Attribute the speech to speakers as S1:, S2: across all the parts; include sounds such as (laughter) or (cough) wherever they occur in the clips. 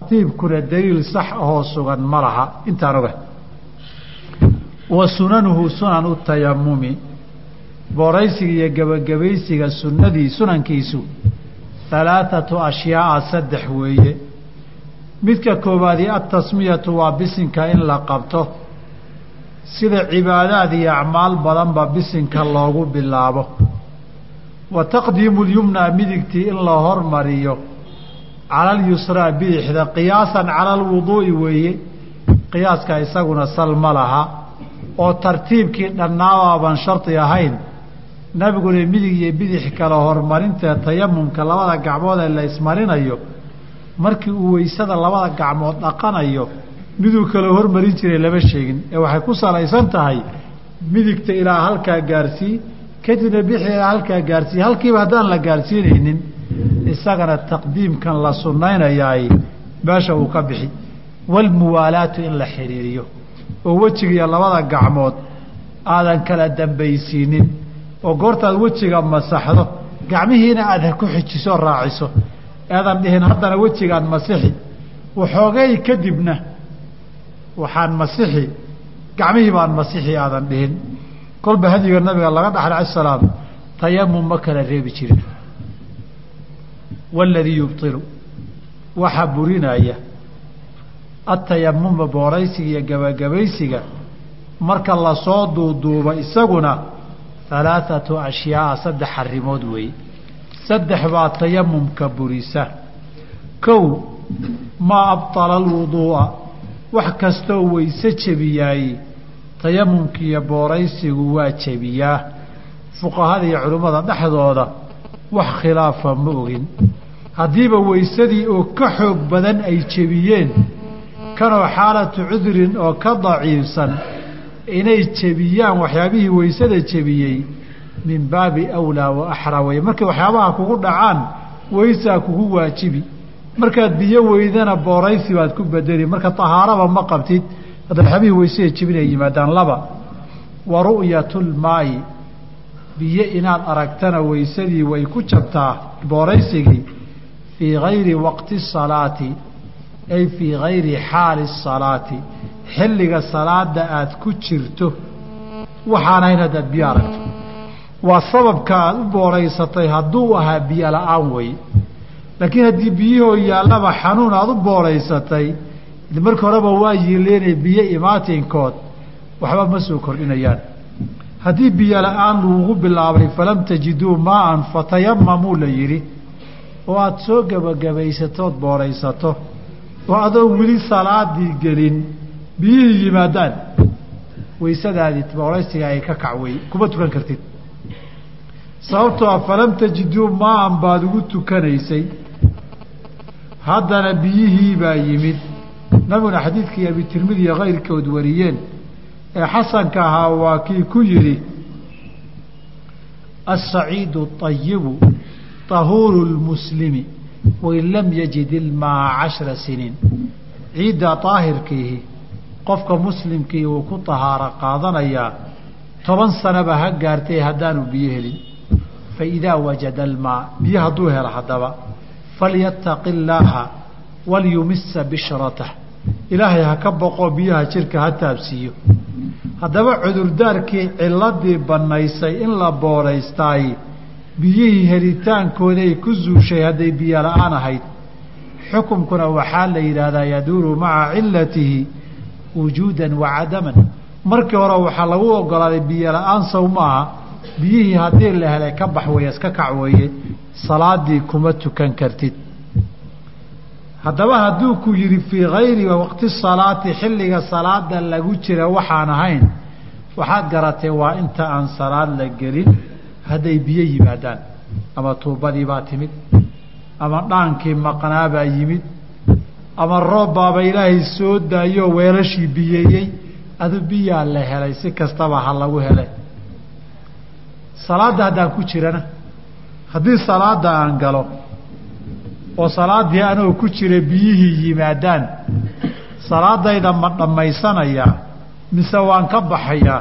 S1: tartiibkuna daliil sax ahoo sugan ma laha. Intaan oga wa sunanuhu sunanu tayamumi booraysiga iyo gebagabaysiga sunnadii sunankiisu halaathatu ashyaaa saddex weeye. Midka koowaadi altasmiyatu waa bisinka in la qabto. Sida cibaadaad iyo acmaal badanba bisinka loogu bilaabo. Wa taqdiimu lyumna midigtii in la hormariyo cala bidixda qiyaasan cala alwuduu'i weeye qiyaaska isaguna sal ma laha oo tartiibkii dhannaabaaban shardi ahayn nabiguna midig iyo bidix kale horumarintae tayamumka labada gacmood ee la ismarinayo markii uu weysada labada gacmood dhaqanayo miduu kale hormarin jiray lama sheegin. Ee waxay ku salaysan tahay midigta ilaa halkaa gaarsii kadibna bidix ilaa halkaa gaarsii halkiiba haddaan la gaarsiinaynin isagana taqdiimkan la sunnaynayaay meesha uu ka bixi. Walmuwaalaatu in la xidhiiriyo oo wejigiiyo labada gacmood aadan kala dambaysiinin. Oo goortaad wejiga masaxdo gacmihiina aad ku xijiso raaciso. Eedan dhihin haddana wejigaan masixi. Waxoogay kadibna waxaan masixi. Gacmihii baan masixi aadan dhihin. Kolba hadiga nabiga laga dhaxlay ala salaam tayamum ma kala reebi jirin waladii yubtilu waxaa burinaya atayamuma booraysiga iyo gabagabaysiga marka la soo duuduuba isaguna halaathatu ashyaaa saddex arrimood weeye saddex baa tayamumka burisa kow maa abطala alwuduu'a wax kastoo weyse jebiyaay tayamumkiiyo booraysigu waa jebiyaa fuqahada iyo culimmada dhexdooda wax khilaafa ma ogin haddiiba weysadii oo ka xoog badan ay jebiyeen kanoo xaalatu cudurin oo ka daciifsan inay jebiyaan waxyaabihii weysada jebiyey min baabi awlaa wa axraa. Weye markay waxyaabaha kugu dhacaan weysaa kugu waajibi. Markaad biyo weydana booraysi baad ku bedeli. Marka tahaaraba ma qabtid hadda waxyaabihii weysada jebinay yimaadaan laba. Wa ru'yatulmaayi biyo inaad aragtana weysadii way ku jabtaa booraysigii fii gayri waqti salaati ay fii gayri xaali salaati xilliga salaada aad ku jirto waxaan ahayn haddaad biyo aragto waa sababka aad u booraysatay hadduu ahaa biyo la'aan wey laakiin haddii biyihoo yaallaba xanuun aada u booraysatay marka horeba waa yiileenay biyo imaatinkood waxba ma soo kordhinayaan haddii biyo la'aan lagugu bilaabay falam tajiduu maaan fatayamamuu la yidhi oo aada soo gebagabaysatood booraysato oo adoon weli salaadii gelin biyihii yimaadaan waysadaadii booraysiga ay ka kacwey kuma tukan kartid. Sababtoo a falam tajiduu maan baad ugu tukanaysay. Haddana biyihii baa yimid. Nabiguna xadiidkii abitirmidiya kayrkood wariyeen ee xasanka ahaa waa kii ku yidhi aلsaciidu طayibu طahuuru اlmuslimi wain lam yajid ilmaa cashra siniin ciidda daahirkiihi qofka muslimkii uu ku tahaaro qaadanayaa toban sanaba ha gaartay haddaanu biyo helin faidaa wajada almaa biyo hadduu helo haddaba falyattaqi illaaha walyumisa bishratah ilaahay ha ka boqo biyaha jirka ha taabsiiyo haddaba cudurdaarkii ciladii bannaysay in la booraystaay biyihii helitaankooday ku zuushay hadday biyo la'aan ahayd. Xukumkuna waxaa la yidhaahdaa yaduuru maca cilatihi wujuudan wa cadaman. Markii hore waxaa lagu ogolaaday biyo la'aan sow maaha biyihii haddii la helay ka bax weeye iska kac weeye salaadii kuma tukan kartid. Haddaba hadduu ku yidhi fii gayri waqti salaati xilliga salaada lagu jira waxaan ahayn waxaad garatay waa inta aan salaad la gelin hadday biyo yimaadaan ama tuubadii baa timid ama dhaankii maqnaabaa yimid ama roob baaba ilaahay soo daayoo weelashii biyeeyey adu biyaa la helay si kastaba ha lagu helay. Salaadda haddaan ku jirana haddii salaada aan galo oo salaaddii anoo ku jira biyihii yimaadaan salaadayda ma dhammaysanayaa mise waan ka baxayaa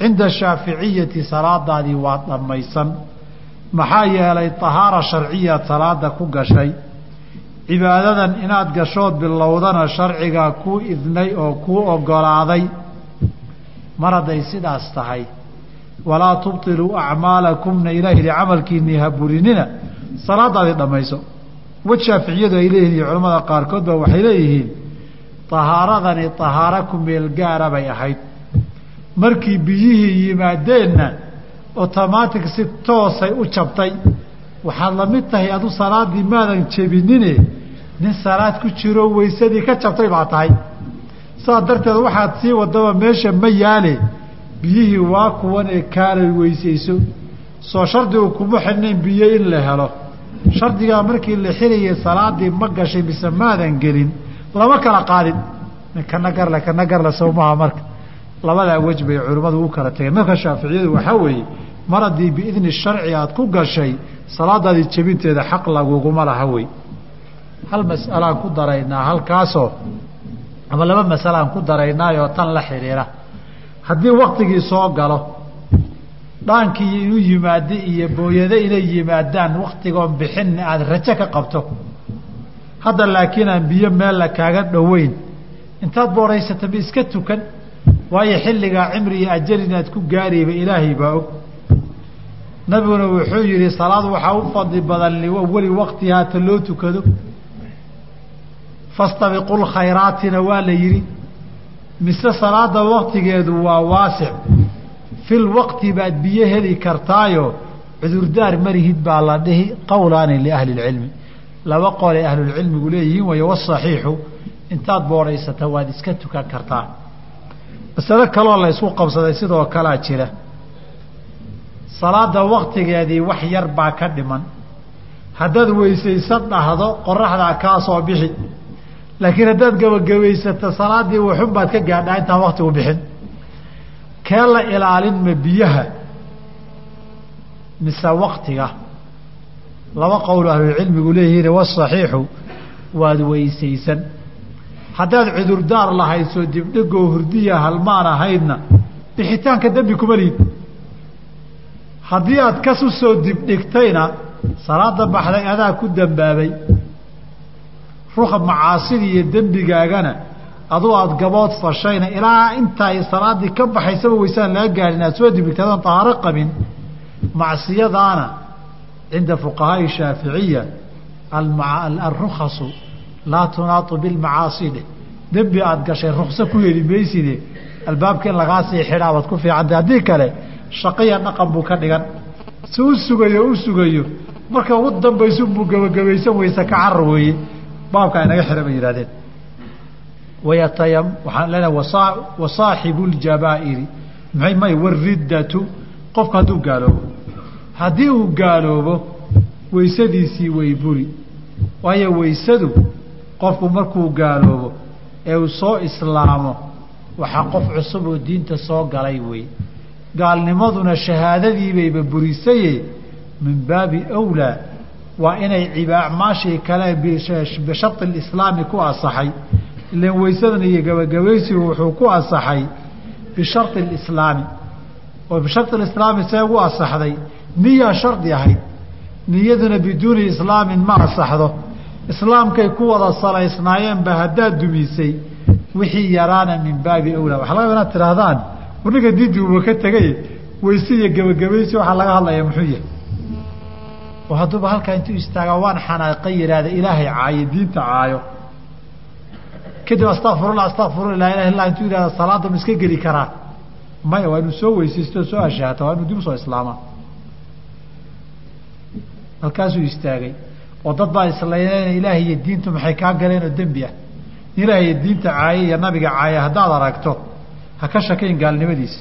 S1: cinda shaaficiyati salaadaadii waa dhammaysan maxaa yeelay tahaara sharciyaad salaada ku gashay cibaadadan inaad gashood bilowdana sharcigaa kuu idnay oo kuu oggolaaday mar hadday sidaas tahay walaa tubtiluu acmaalakumna ilaah yihi camalkiinii ha burinina salaadaadii dhammayso wad shaaficiyadu ay leeyihiin iyo culamada qaarkood ba waxay leeyihiin tahaaradani tahaaro ku meel gaara bay ahayd markii biyihii yimaadeenna otomaatic si toosay u jabtay. Waxaad la mid tahay adu salaaddii maadan jebinine nin salaad ku jiro weysadii ka jabtay baa tahay. Saas darteed waxaad sii wadaba meesha ma yaale biyihii waa kuwan ee kaalay weysayso. Soo shardigu kuma xidhnayn biyo in la helo. Shardigaa markii la xirayay salaadii ma gashay mise maadan gelin. Lama kala qaadin kana garle kana garle sow maaha marka labadaa wej bay culimmadu u kala tageen marka shaaficiyadu waxaa weeye mar haddii biidni sharci aad ku gashay salaadaadii jebinteeda xaq laguguma laha wey hal mas'alaan ku daraynaa halkaasoo ama laba masalaan ku daraynaayoo tan la xidhiira haddii waktigii soo galo dhaankii inuu yimaado iyo booyado inay yimaadaan waktigoon bixin aada rajo ka qabto. Hadda laakiin aan biyo meel la kaaga dhoweyn intaad boodhaysata ma iska tukan waayo xilligaa cimri iyo ajal inaad ku gaarayba ilaahay baa og. Nabiguna wuxuu yidhi salaad waxaa u fadli badan liwali waktihaa ta loo tukado. Fastabiqu lkhayraatina waa la yidhi mise salaada waktigeedu waa waasic. Fil waqti baad biyo heli kartaayo cudurdaar marihid baa la dhihi qowlaani liahli lcilmi laba qole ahlulcilmigu leeyihiin wayo wasaxiixu intaad boodhaysata waad iska tukan kartaa masalo kaloo la ysku qabsaday sidoo kalaa jira. Salaada waktigeedii wax yar baa ka dhiman. Haddaad weysaysan dhahdo qoraxdaa kaa soo bixi. Laakiin haddaad gabagabaysato salaadii waxun baad ka gaadhaa intaan waktigu bixin. Kee la ilaalin ma biyaha? Mise waktiga laba qowl ahlulcilmigu leeyihiin wasaxiixu waad weysaysan haddaad cudurdaar lahayd soo dibdhigoo hurdiya halmaan ahaydna bixitaanka dembi kuma lihid haddii aad kas u soo dibdhigtayna salaada baxday adaa ku dambaabay. Ruuxa macaasidii iyo dembigaagana aduu aada gabood fashayna ilaa intaay salaaddii ka baxaysaba weysaan laga gaadhin aad soo dibdhigtay adoon tahaaro qabin macsiyadaana cinda fuqahaai shaaficiya alrukhasu laa tunaatu bilmacaasi dheh dembi aada gashay rukso ku heli mayside. Albaabka lagaa sii xidhaa ku fiicantay haddii kale shaqiya dhaqan buu ka dhigan. Si u sugayo u sugayo. Marka ugu dambaysu buu gabagabaysan weyse ka carar weeye. Baabkaa inaga xidha bay yidhahdeen wayatayam waxaan leenahay wasaa wasaaxibu ljabaa'iri maxay may wariddatu qofka hadduu gaaloobo. Haddii uu gaaloobo weysadiisii way buri. Waayo weysadu qofku markuu gaaloobo ee uu soo islaamo waxaa qof cusub oo diinta soo galay wey gaalnimaduna shahaadadiibayba burisaye min baabi awlaa waa inay cibaacmaashii kale bishari lislaami ku asaxay ilan weysadan iyo gabagabaysigu wuxuu ku asaxay bishari lislaami oo bishari lislaami see ugu asaxday niyaa shardi ahayd niyaduna biduuni islaamin ma asaxdo islaamkay ku wada salaysnaayeenba haddaad dumisay wixii yaraana min baabi awlaa. Waxaa laga inaad tidhaahdaan ninka diintii uba ka tegay weyse gebagabaysi waxaa laga hadlaya muxuu yahay. Oo hadduuba halkaa intuu istaagaa waan xanaaqa yidhaahda ilaahay caayo diinta caayo. Kadib astakfirullah astakfirullah laa ilaha intuu yidhahda salaada ma iska geli karaa maya waa inuu soo weysaysto soo ashaata waa inuu dib u soo islaamaa halkaasuu istaagay oo dad baa islayneena ilaahay iyo diintu maxay kaa galeen oo dembi ah. Ilaahay iyo diinta caaye iyo nabiga caaye haddaad aragto ha ka shakayn gaalnimadiisa.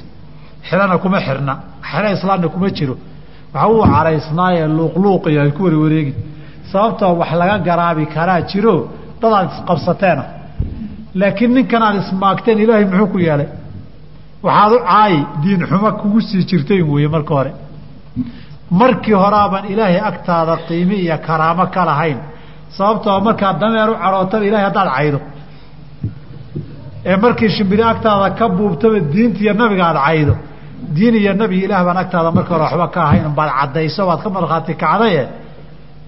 S1: Xirana kuma xirna xero islaamna kuma jiro. Waxa uu caraysnaaye luuqluuqiyo ay ku warwareegi sababtoo wax laga garaabi karaa jiro dad aad isqabsateena laakiin ninkan aad ismaagteen ilaahay muxuu ku yeelay? Waxaad u caayi diin xumo kugu sii jirtayn weeye marka hore markii horeaban ilaahay agtaada qiimi iyo karaamo ka lahayn. Sababtoo markaad dameer u carootaba ilahay haddaad caydo. Ee markii shimbiri agtaada ka buubtaba diinta iyo nabiga aada caydo. Diin iyo nabi ilaah baan agtaada marka hore waxba ka ahayn baad caddayso baad ka markhaati kacdaye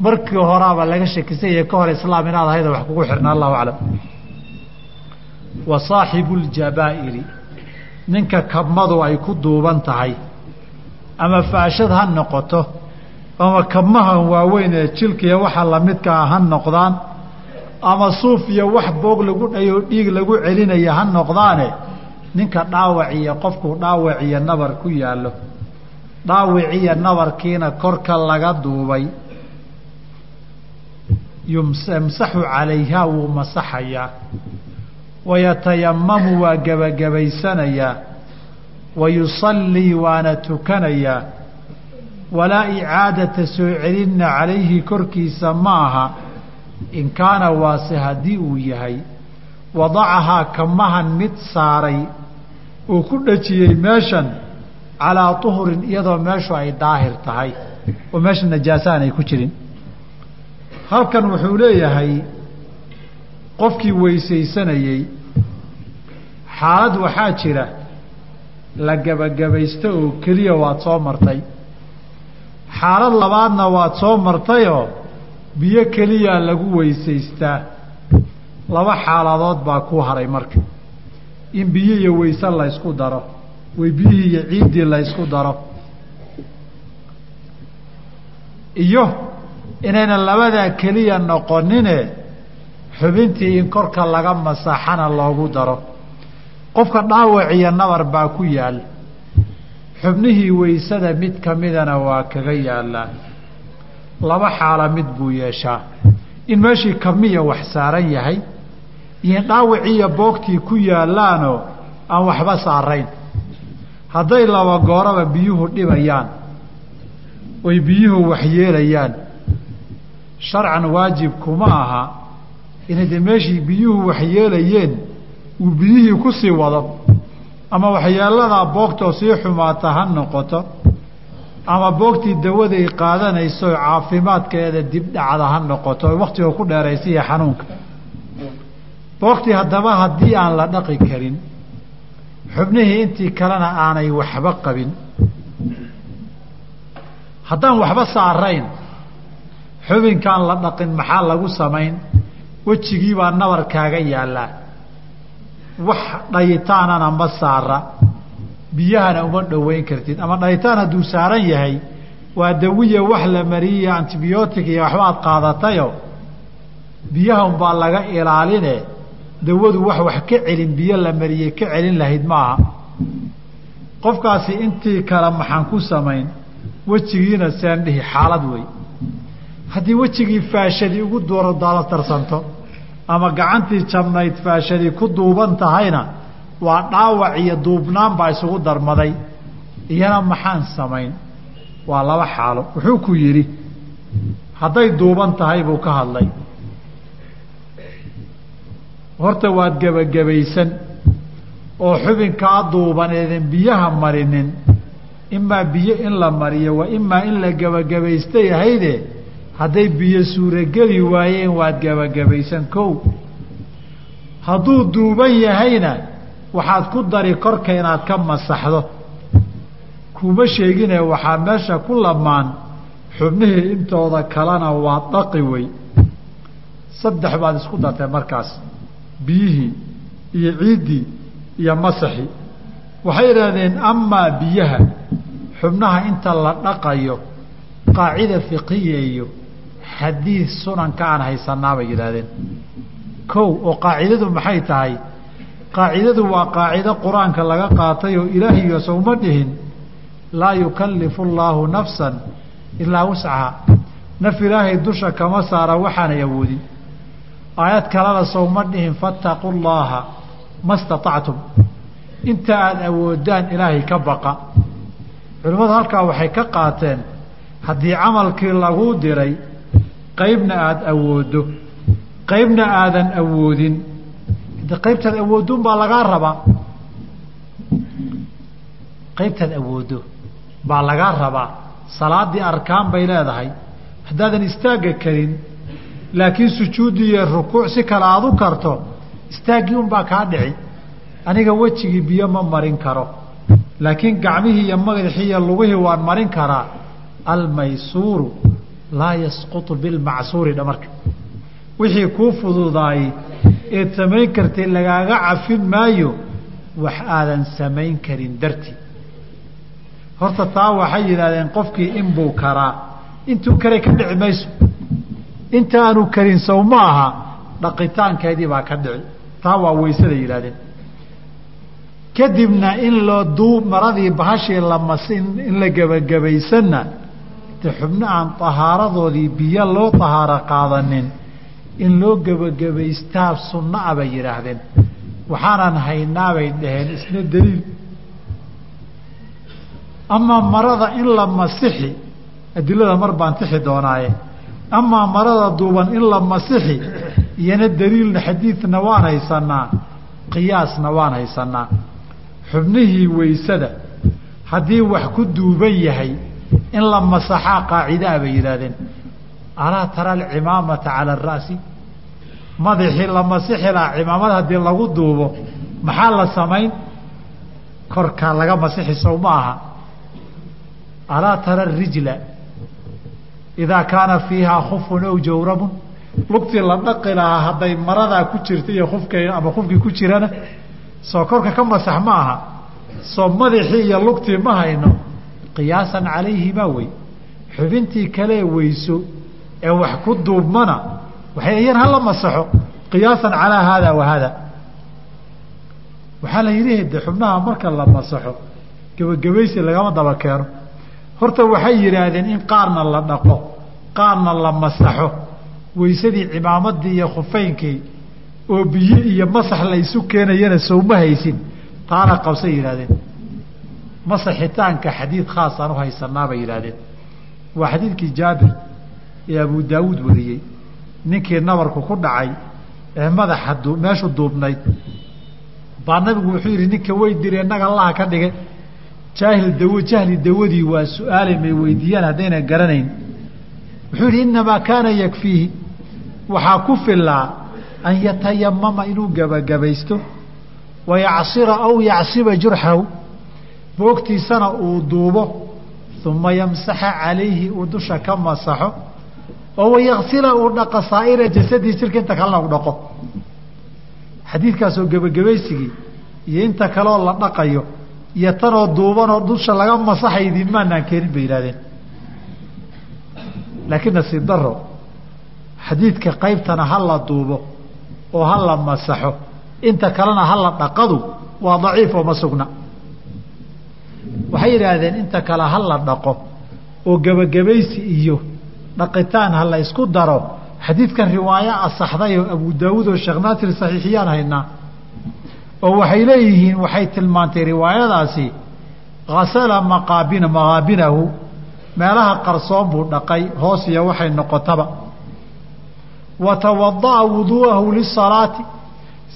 S1: markii horaaba laga shakisanya ka hor islaam inaad ahayda wax kugu xirna allahu aclam. Wa saaxibu ljabaa'iri ninka kabmadu ay ku duuban tahay ama faashad ha noqoto ama kabmahan waaweyn ee jilkiiyo waxa lamidkaa ha noqdaan ama suuf iyo wax boog lagu dhayoo dhiig lagu celinaya ha noqdaane ninka dhaawaciyo qofkuu dhaawiciyo nabar ku yaallo. Dhaawiciyo nabarkiina korka laga duubay. Yamsaxu calayhaa wuu masaxayaa. Wayatayamamu waa gebagabaysanayaa wa yusallii waana tukanayaa walaa icaadata soo celinna calayhi korkiisa ma aha in kaana waase haddii uu yahay wadacahaa kamahan mid saaray uu ku dhajiyey meeshan calaa tuhurin iyadoo meeshu ay daahir tahay oo meesha najaasaan ay ku jirin halkan wuxuu leeyahay qofkii weysaysanayey xaalad waxaa jira la gebagabaysto oo keliya waad soo martay. Xaalad labaadna waad soo martayoo biyo keliyaa lagu weysaystaa. Laba xaaladood baa ku haray marka. In biyo iyo weyse la ysku daro way biyihii iyo ciiddii la ysku daro. Iyo inaynan labadaa keliya noqonine xubintii in korka laga masaxana loogu daro qofka dhaawac iyo nabar baa ku yaal. Xubnihii weysada mid ka midana waa kaga yaalaa laba xaala mid buu yeeshaa. In meeshii kamiya wax saaran yahay iyo in dhaawiciiyo boogtii ku yaalaanoo aan waxba saarayn. Hadday laba gooraba biyuhu dhibayaan oy biyuhu waxyeelayaan sharcan waajib kuma aha inay dee meeshii biyuhu waxyeelayeen uu biyihii ku sii wado ama waxyeeladaa boogtoo sii xumaata ha noqoto ama boogtii dawaday qaadanayso caafimaadkeeda dibdhacda ha noqoto waktiga ku dheeraysiya xanuunka. Boogtii haddaba haddii aan la dhaqi karin xubnihii intii kalena aanay waxba qabin. Haddaan waxba saarayn xubinkaan la dhaqin maxaa lagu samayn? Wejigii baa nabar kaaga yaallaa wax dhayitaanana ma saara biyahana uma dhoweyn kartid. Ama dhayitaan hadduu saaran yahay waa dawiya wax la mariyiyo antibiyootic iyo waxbaad qaadatayo biyaha unbaa laga ilaaline. Dawadu wax wax ka celin biyo la mariyey ka celin lahayd maaha qofkaasi intii kale maxaan ku samayn wejigiina seen dhihi xaalad wey. Haddii wejigii faashadii ugu duurdaalatarsanto ama gacantii jabnayd faashadii ku duuban tahayna waa dhaawac iyo duubnaan baa isugu darmaday. Iyana maxaan samayn? Waa laba xaalo. Wuxuu ku yidhi hadday duuban tahay buu ka hadlay. Horta waad gebagabaysan oo xubinkaa duuban eedan biyaha marinin imaa biyo in la mariyo waa imaa in la gebagabaystay ahayde hadday biyo suurogeli waayeen waad gebagabaysan kow. Hadduu duuban yahayna waxaad ku dari korka inaad ka masaxdo. Kuma sheegine waxaa meesha ku lamaan xubnihii intooda kalena waa dhaqi wey. Saddex baad isku dartay markaas biyihii iyo ciiddii iyo masaxi. Waxay idhaahdeen amaa biyaha xubnaha inta la dhaqayo qaacida fiqiya xadiid sunanka aan haysanaa bay yidhaahdeen. Kow oo qaacidadu maxay tahay? Qaacidadu waa qaacido qur'aanka laga qaatay oo ilaahiyo sowma dhihin laa yukallifu allaahu nafsan ilaa wuscaha naf ilaahay dusha kama saara waxaanay awoodin aayad kalena sowma dhihin fattaqu llaaha ma statactum inta aada awoodaan ilaahay ka baqa. Culimmadu halkaa waxay ka qaateen haddii camalkii laguu diray qaybna aada awooddo qaybna aadan awoodin. Qaybtaad awoodun baa lagaa rabaa. Qaybtaad awooddo baa lagaa rabaa. Salaaddii arkaan bay leedahay. Haddaadan istaagga karin laakiin sujuuddii iyo rukuuc si kale aada u karto istaaggii unbaa kaa dhici. Aniga wejigii biyo ma marin karo. Laakiin gacmihii iyo madaxii iyo lugihii waan marin karaa. Almaysuuru laa yasqutu bilmacsuuri dhamarka. Wixii kuu fududaayey eed samayn kartay lagaaga cafin maayo wax aadan samayn karin dartii. Horta taa waxay yidhahdeen qofkii inbuu karaa. Intuu karay ka dhici mayso. Inta aanu karin sow ma aha dhaqitaankeedii baa ka dhici. Taa waa weysaday yidhahdeen kadibna in loo duub maradii bahashii lamasin in la gebagabaysanna de xubno aan tahaaradoodii biyo loo tahaaro qaadanin in loo gebagabaystaa sunna a bay yidhaahdeen. Waxaanan haynaa bay dhaheen isna daliil. Amaa marada in la masixi adilada mar baan tixi doonaaye. Amaa marada duuban in la masixi iyana daliilna xadiidna waan haysanaa qiyaasna waan haysanaa xubnihii weysada haddii wax ku duuban yahay in la masaxaa qaacidaa bay yidhaahdeen. Alaa tara alcimaamata cala ara'si madaxii la masixi lahaa cimaamad haddii lagu duubo maxaa la samayn? Korkaa laga masixi sow ma aha. Alaa tara arijla idaa kaana fiihaa khufun ow jawrabun lugtii la dhaqi lahaa hadday maradaa ku jirta iyo kufka ama kufkii ku jirana soo korka ka masax ma aha. Soo madaxii iyo lugtii ma hayno qiyaasan calayhimaa wey. Xubintii kalee weyso ee wax ku duubmana waxay iyan hala masaxo qiyaasan calaa haada wa haada. Waxaa la yidhi de xubnaha marka la masaxo gebagabaysi lagama daba keeno. Horta waxay yidhaahdeen in qaarna la dhaqo qaarna la masaxo. Weysadii cimaamadii iyo khufeynkii oo biyo iyo masax la isu keenayana sowma haysin taana qabsay yidhahdeen masaxitaanka xadiid khaasaan u haysanaa bay yidhahdeen waa xadiidkii jaabir ee abu daawuud wariyey. Ninkii nabarku ku dhacay ee madaxa meeshu duubnayd. Baa nabigu wuxuu yidhi ninka way diri innaga allaha ka dhigay jaahil dawo jahli dawadii waa su'aale may weydiiyaan haddayna garanayn. Wuxuu yidhi innamaa kaana yakfiihi. Waxaa ku filaa an yatayamama inuu gebagabaysto wayacsira aw yacsiba jurxahu boogtiisana uu duubo uma yamsaxa calayhi uu dusha ka masaxo oo wayaksila uu dhaqo saa'ira jasadii jirka inta kalena u dhaqo. Xadiidkaasoo gebagabaysigii iyo inta kaleoo la dhaqayo iyo tanoo duubanoo dusha laga masaxaydin maanaan keenin bay yidhahdeen laakiin nasiib daro xadiidka qaybtana ha la duubo oo ha la masaxo inta kalena ha la dhaqadu waa daciif oo ma sugna waxay yidhaahdeen inta kale ha la dhaqo oo gebagabaysi iyo dhaqitaan ha la isku daro. Xadiidkan riwaayo asaxday oo abu daawuud oo sheekh naasir saxiixiyaan haynaa oo waxay leeyihiin waxay tilmaantay riwaayadaasi hasala maqaabina maqaabinahu meelaha qarsoon buu dhaqay hoos iyo waxay noqotaba. Wa tawada'a wuduu'ahu lisalaati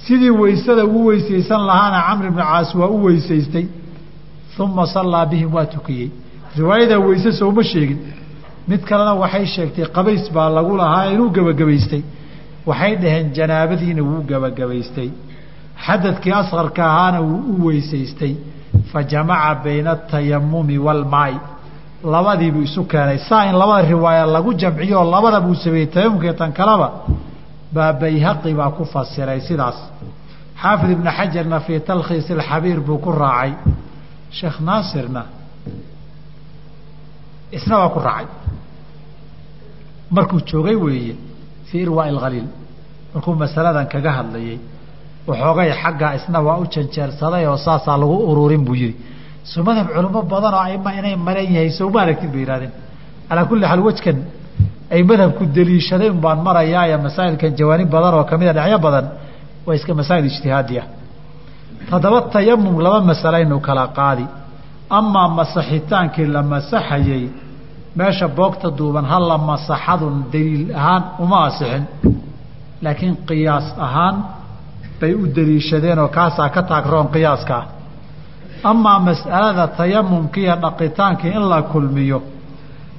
S1: sidii weysada ugu weysaysan lahaana camr ibnu caas waa u weysaystay uma sallaa bihim waa tukiyey. Riwaayadaa weyse sooma sheegin. Mid kalena waxay sheegtay qabays baa lagu lahaa inuu gebagabaystay waxay dhaheen janaabadiina wuu gebagabaystay xadadkii asqarka ahaana wuu u weysaystay. Fa jamaca bayna atayamumi waalmaai labadiibuu isu keenay. Saa in labada riwaaya lagu jamciyo labada buu sameeyey tayamumkii tan kaleba baa bayhaqi baa ku fasiray sidaas. Xaafid ibnu xajarna fii talkhiis alxabiir buu ku raacay sheekh naasirna isna waa ku raacay. Markuu joogay weeye fii irwaa alkhaliil markuu masaladan kaga hadlayey waxoogay xagga isna waa u janjeersaday oo saasaa lagu ururin buu yihi soo madhab culimo badan oo aima inay maran yahay sowma aragtid bay yihahdeen calaa kulli xaal wejkan ay madhabku daliishadeen baan marayaaye masaa'ilkan jawaanib badan oo kamida dhexyo badan waa iska masaa'il ijtihaadiya haddaba tayamum laba masalaynu kala qaadi. Amaa masaxitaankii la masaxayey meesha boogta duuban ha la masaxadun daliil ahaan uma asixin. Laakiin qiyaas ahaan bay u daliishadeen oo kaasaa ka taagroon qiyaaska. Ah amaa mas'alada tayamumkiiyo dhaqitaankii in la kulmiyo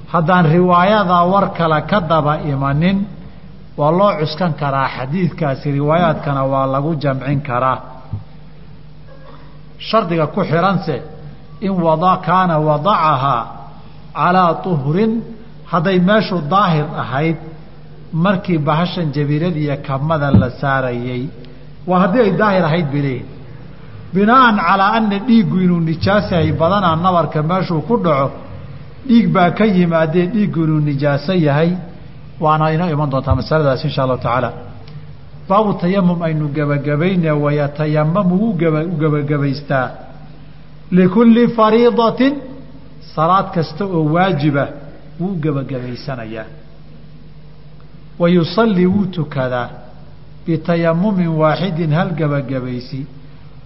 S1: haddaan riwaayadaa war kale ka daba imanin waa loo cuskan karaa xadiidkaasi riwaayaadkana waa lagu jamcin karaa shardiga ku xihanse in wada kaana wadacahaa calaa tuhrin hadday meeshu daahir ahayd markii bahashan jabiirada iyo kamada la saarayey. Waa haddii ay daahir ahayd bay leeyihiin binaaan calaa ana dhiiggu inuu nijaas yahay badanaa nabarka meeshuu ku dhaco dhiig baa ka yimaadee dhiiggu inuu nijaaso yahay waana inoo iman doontaa masaladaas insha allahu tacaala baabu tayamum aynu gebagabayne wayatayamamu u gebagabaystaa likulli fariidatin salaad kasta oo waajiba wuu u gebagabaysanayaa wa yusallii wuu tukadaa bitayamumin waaxidin hal gebagabaysi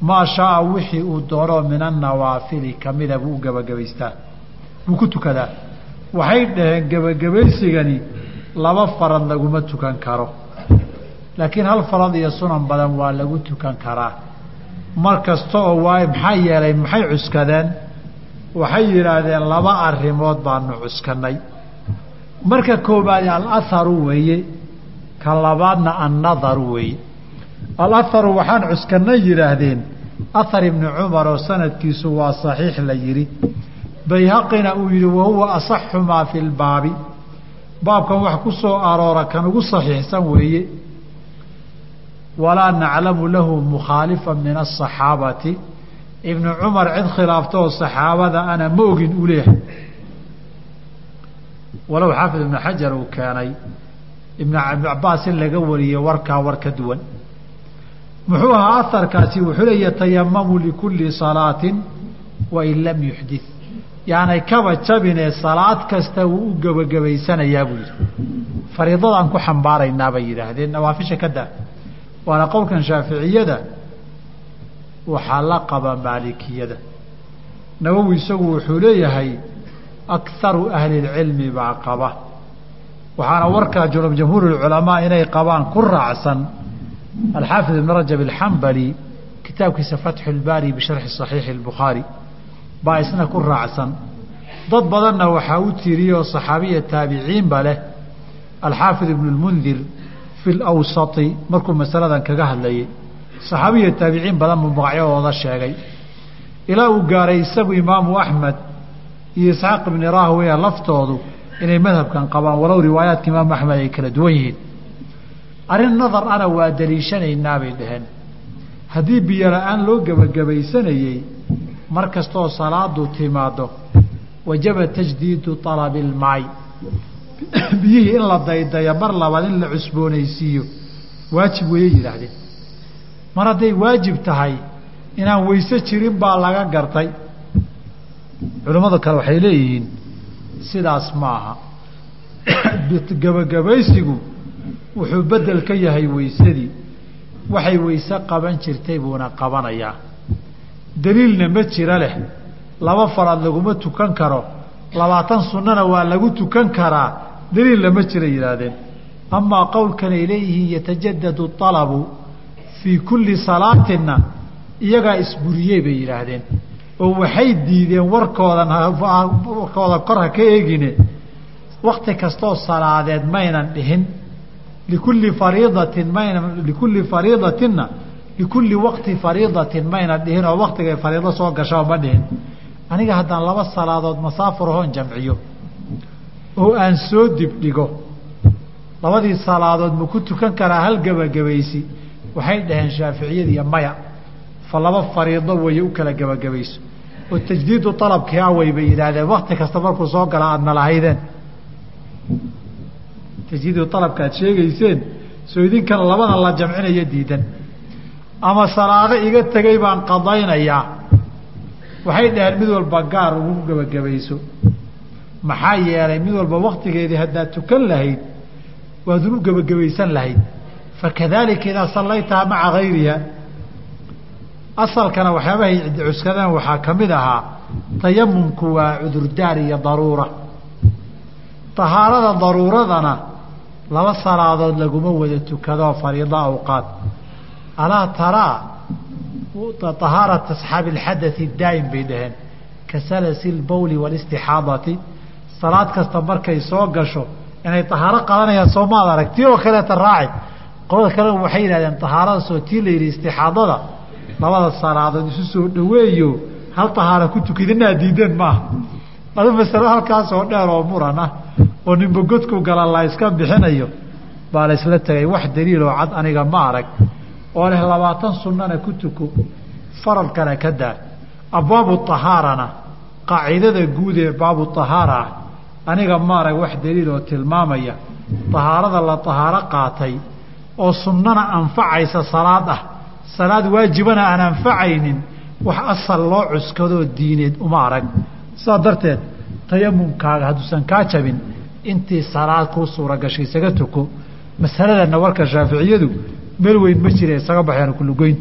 S1: maa shaaa wixii uu doonoo min annawaafili kamida buu u gebagabaystaa wuu ku tukadaa. Waxay dhaheen gebagabaysigani laba farad laguma tukan karo laakiin hal farad iyo sunan badan waa lagu tukan karaa. Mar kasta oo waay maxaa yeelay maxay cuskadeen? Waxay yidhaahdeen laba arrimood baanu cuskanay marka koobaad alaharu weeye ka labaadna annadaru weeye. Alaharu waxaan cuskanay yidhaahdeen ahar ibni cumar oo sanadkiisu waa saxiix la yidhi. Bayhaqina uu yidhi wahuwa asaxu maa fi lbaabi baabkan wax ku soo aroora kan ugu saxiixsan weeye walaa naclamu lahu mukhaalifa min asaxaabati ibnu cumar cid khilaafta oo saxaabada ana ma ogin uu leeyahay. Walow xaafid ibnu xajar uu keenay ibnu cabaas in laga wariyey warkaa war ka duwan. Muxuu ahaa aharkaasi wuxuu le yatayamamu likulli salaatin wain lam yuxdit yaanay kaba jabinee salaad kasta wuu u gebagabaysanayaa buu yidhi. Fariidadaan ku xambaaraynaa bay yidhaahdeen nawaafisha ka daa waana qowlkan shaaficiyada waxaa la qaba maalikiyada nawowi isagu wuxuu leeyahay akaru ahli اlcilmi baa qaba waxaana warkaa jamhuur اculamaa inay qabaan ku raacsan alxaafid ibn rajab alxambali kitaabkiisa fatxu اlbaari bisharxi صaxiixi اlbukhaari baa isna ku raacsan dad badanna waxaa u tiiriyoo saxaabiya taabiciinba leh alxaafid ibn اlmundir fi markuu masaladan kaga hadlayay saxaabiya taabiciin badan buu magacyadooda sheegay ilaa uu gaaray isagu imaamu axmed iyo isxaaq ibni rahweye laftoodu inay madhabkan qabaan walow riwaayaadka imaamu axmed ay kala duwan yihiin arrin nadar ana waa daliishanaynaa bay dhaheen haddii biyo la'aan loo gebagabaysanayey mar kastooo salaadu timaado wajaba tajdiidu alabi ilmaay (coughs) biyihii in la daydaya mar labaad in la cusboonaysiiyo waajib weeye yidhaahdeen. Mar hadday waajib tahay inaan weyse jirin baa laga gartay. Culimmada kale waxay leeyihiin sidaas maaha gebagabaysigu (coughs) wuxuu bedel ka yahay weysadii waxay weyse qaban jirtay buuna qabanayaa. Daliilna ma jira leh. Laba faraad laguma tukan karo. Labaatan sunnana waa lagu tukan karaa daliilna ma jira yidhaahdeen. Amaa qowlkan ay leeyihiin yatajadadu alabu fii kulli salaatinna iyagaa isburiyey bay yidhaahdeen. Oo waxay diideen warkoodan warkooda kor ha ka eegine. Wakti kastoo salaadeed maynan dhihin. Likulli fariidatin mayna likulli fariidatinna likulli waqti fariidatin mayna dhihin oo waktigay fariido soo gashaa ma dhihin. Aniga haddaan laba salaadood masaafur ahoon jamciyo oo aan soo dibdhigo. Labadii salaadood ma ku tukan karaa hal gebagabaysi waxay dhaheen shaaficiyadiiyo maya. Fa laba fariido weeye u kala gebagabayso oo tajdiidu alabkii awey bay yidhaahdeen wakti kasta markuu soo gala aadna lahaydeen. Tajdiidu alabka aad sheegayseen soo idinkana labadan la jamcinayo diidan. Ama salaado iga tegay baan qadaynayaa. Waxay dhaheen mid walba gaar ugu gebagabayso maxaa yeelay mid walba waktigeedii haddaad tukan lahayd waad u gebagabaysan lahayd. Fakadaalika idaa sallaytaha maca hayriha asalkana waxyaabahay cuskadeen waxaa ka mid ahaa tayamumku waa cudurdaar iyo daruura. Tahaarada daruuradana laba salaadood laguma wada tukadoo fariida awqaad. Alaa taraa tahaarat asxaabi alxadai daa'im bay dhaheen ka salasi اlbowli salaad kasta markay soo gasho inay tahaaro qadanayaan soo maad arag tii oo kaleeta raaci qolada kale waxay yidhahdeen tahaaradaasoo tii la yidhi istixaadada. Labada salaadood isu soo dhaweeyo hal tahaara ku tukid inaa diideen maaha. Adu masalo halkaasoo dheer oo muran ah oo ninba godku gala la yska bixinayo baa la ysla tegay wax daliiloo cad aniga ma arag. Oo leh labaatan sunnana ku tuko faralkana ka daa abwaabu tahaarana qaacidada guud ee baabu tahaara ah aniga ma arag wax daliil oo tilmaamaya tahaarada la tahaaro qaatay oo sunnana anfacaysa salaad ah salaad waajibana aan anfacaynin wax asal loo cuskadoo diineed uma arag. Sidaa darteed tayamumkaaga hadduusan kaa jabin intii salaad kuu suura gashay isaga tuko masaladanna warka shaaficiyadu meel weyn ma jira isaga baxeen kulugoyn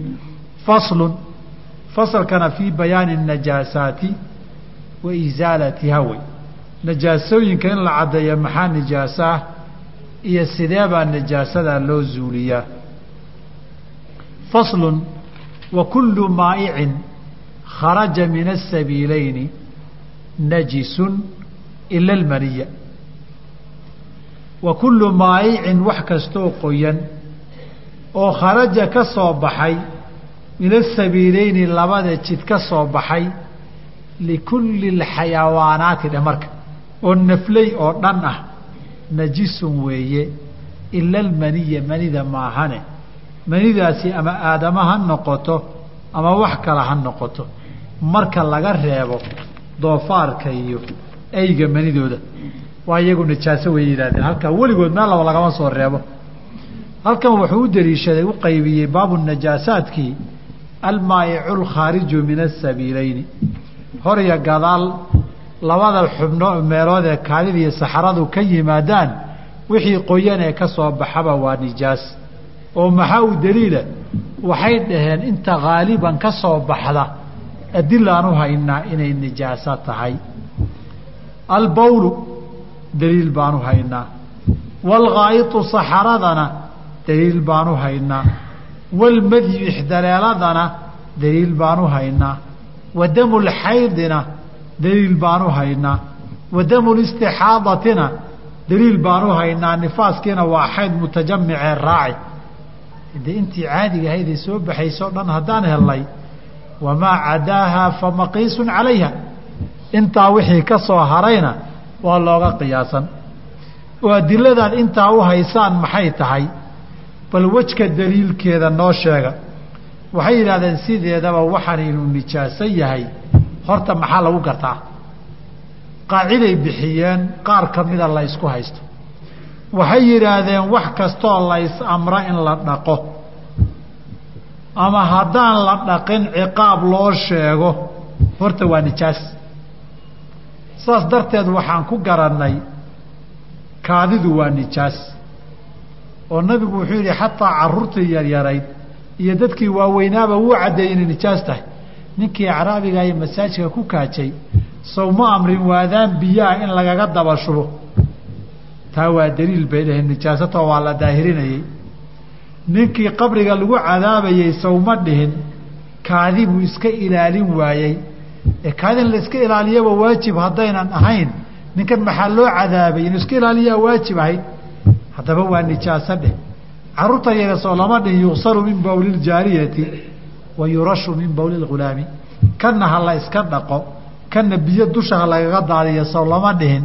S1: faslun fasalkana fii bayaani najaasaati wa isaalatiha wey najaasooyinka in la caddeeya maxaa nijaaso ah iyo sidee baa najaasadaa loo zuuliyaa? Faslun wa kullu maa'icin kharaja min asabiilayni najisun ila almaniya wa kullu maa'icin wax kastoo qoyan oo kharaja ka soo baxay min asabiilayni labada jid ka soo baxay likulli alxayawaanaati dhe marka oo nafley oo dhan ah najisun weeye. Ila almaniya manida maahane. Manidaasi ama aadama ha noqoto ama wax kale ha noqoto. Marka laga reebo doofaarka iyo eyga manidooda waa iyagu najaaso way yidhahdeen halkaa weligood meel laba lagama soo reebo. Halkan wuxuu u daliishaday u qaybiyey baabu najaasaadkii almaa'icu lkhaariju min asabiilayni hor iyo gadaal labada xubno meelood ee kaadida iyo saxaradu ka yimaadaan wixii qoyan ee ka soo baxaba waa nijaas. Oo maxaa u daliila? Waxay dhaheen inta haaliban ka soo baxda adilaan u haynaa inay nijaaso tahay. Albawlu daliil baan u haynaa. Waalghaa'itu saxaradana daliil baan u haynaa. Waalmadyu ixdaleeladana daliil baan u haynaa. Wa damu lxaydina daliil baan u haynaa wa damu listixaadatina daliil baan u haynaa nifaaskiina waa xayd mutajamicee raaci de intii caadiga ahaydee soo baxayso dhan haddaan helnay wamaa cadaaha fa maqiisun calayha intaa wixii ka soo harayna waa looga qiyaasan oo adiladan intaa u haysaan maxay tahay bal wejka daliilkeeda noo sheega waxay yidhahdeen sideedaba waxaan inuu nijaaso yahay horta maxaa lagu gartaa? Qaaciday bixiyeen qaar ka mida la ysku haysto. Waxay yidhaahdeen wax kastoo la ys amro in la dhaqo. Ama haddaan la dhaqin ciqaab loo sheego. Horta waa nijaas. Saas darteed waxaan ku garannay kaadidu waa nijaas. Oo nabigu wuxuu yidhi xataa carruurtii yaryarayd iyo dadkii waaweynaaba wuu caddeeyey inay nijaas tahay ninkii acraabiga iyo masaajidka ku kaajay sow ma amrin waadaan biyaha in lagaga daba shubo taa waa daliil bay dhaheen nijaasatoo waa la daahirinayey ninkii qabriga lagu cadaabayey sawma dhihin kaadi buu iska ilaalin waayey ee kaadi in ilaaliyaba waajib haddaynan ahayn. Ninkan maxaa loo cadaabay inuu iska ilaaliyaa waajib ahayd haddaba waa nijaaso dheh carruurta yaresoo lama dhihin yugsalu min bawli ljaariyati wa yurashu min bawli lghulaami kanna ha la iska dhaqo kanna biyo dusha ha lagaga daadiyo sow lama dhihin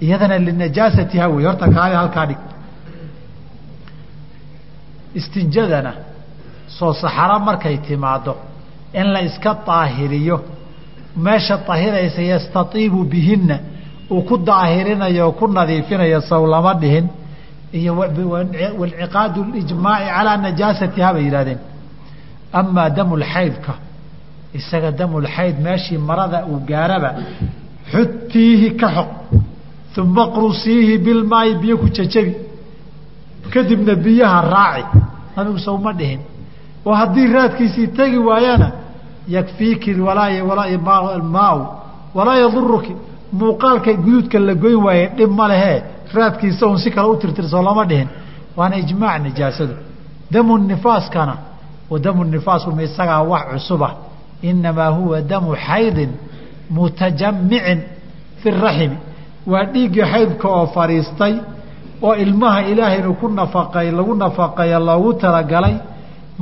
S1: iyadana linajaasatiha wey horta kaadi halkaa dhig istinjadana soo saxaro markay timaaddo in la iska daahiriyo meesha dahiraysa yastatiibu bihinna uu ku daahirinayo ku nadiifinayo sow lama dhihin iyo walciqaadu lijmaaci calaa najaasatiha bay yidhahdeen amaa damulxaydka isaga damulxayd meeshii marada uu gaaraba xutiihi ka xoq uma qrusiihi bilmaayi biyo ku jajabi kadibna biyaha raaci nabigu sawma dhihin oo haddii raadkiisii tegi waayana yakfiiki maau walaa yaduruki muuqaalka guduudka la goyn waaye dhib ma lehee raadkiisa un si kale u tirtirso lama dhihin waana ijmaac nijaasadu damu nifaaskana wa damu nifaasku isagaa wax cusuba inamaa huwa damu xaydin mutajamicin fi raximi waa dhiiggii xaydka oo fadhiistay oo ilmaha ilaahay inuu ku nafaqay lagu nafaqeeyo loogu talagalay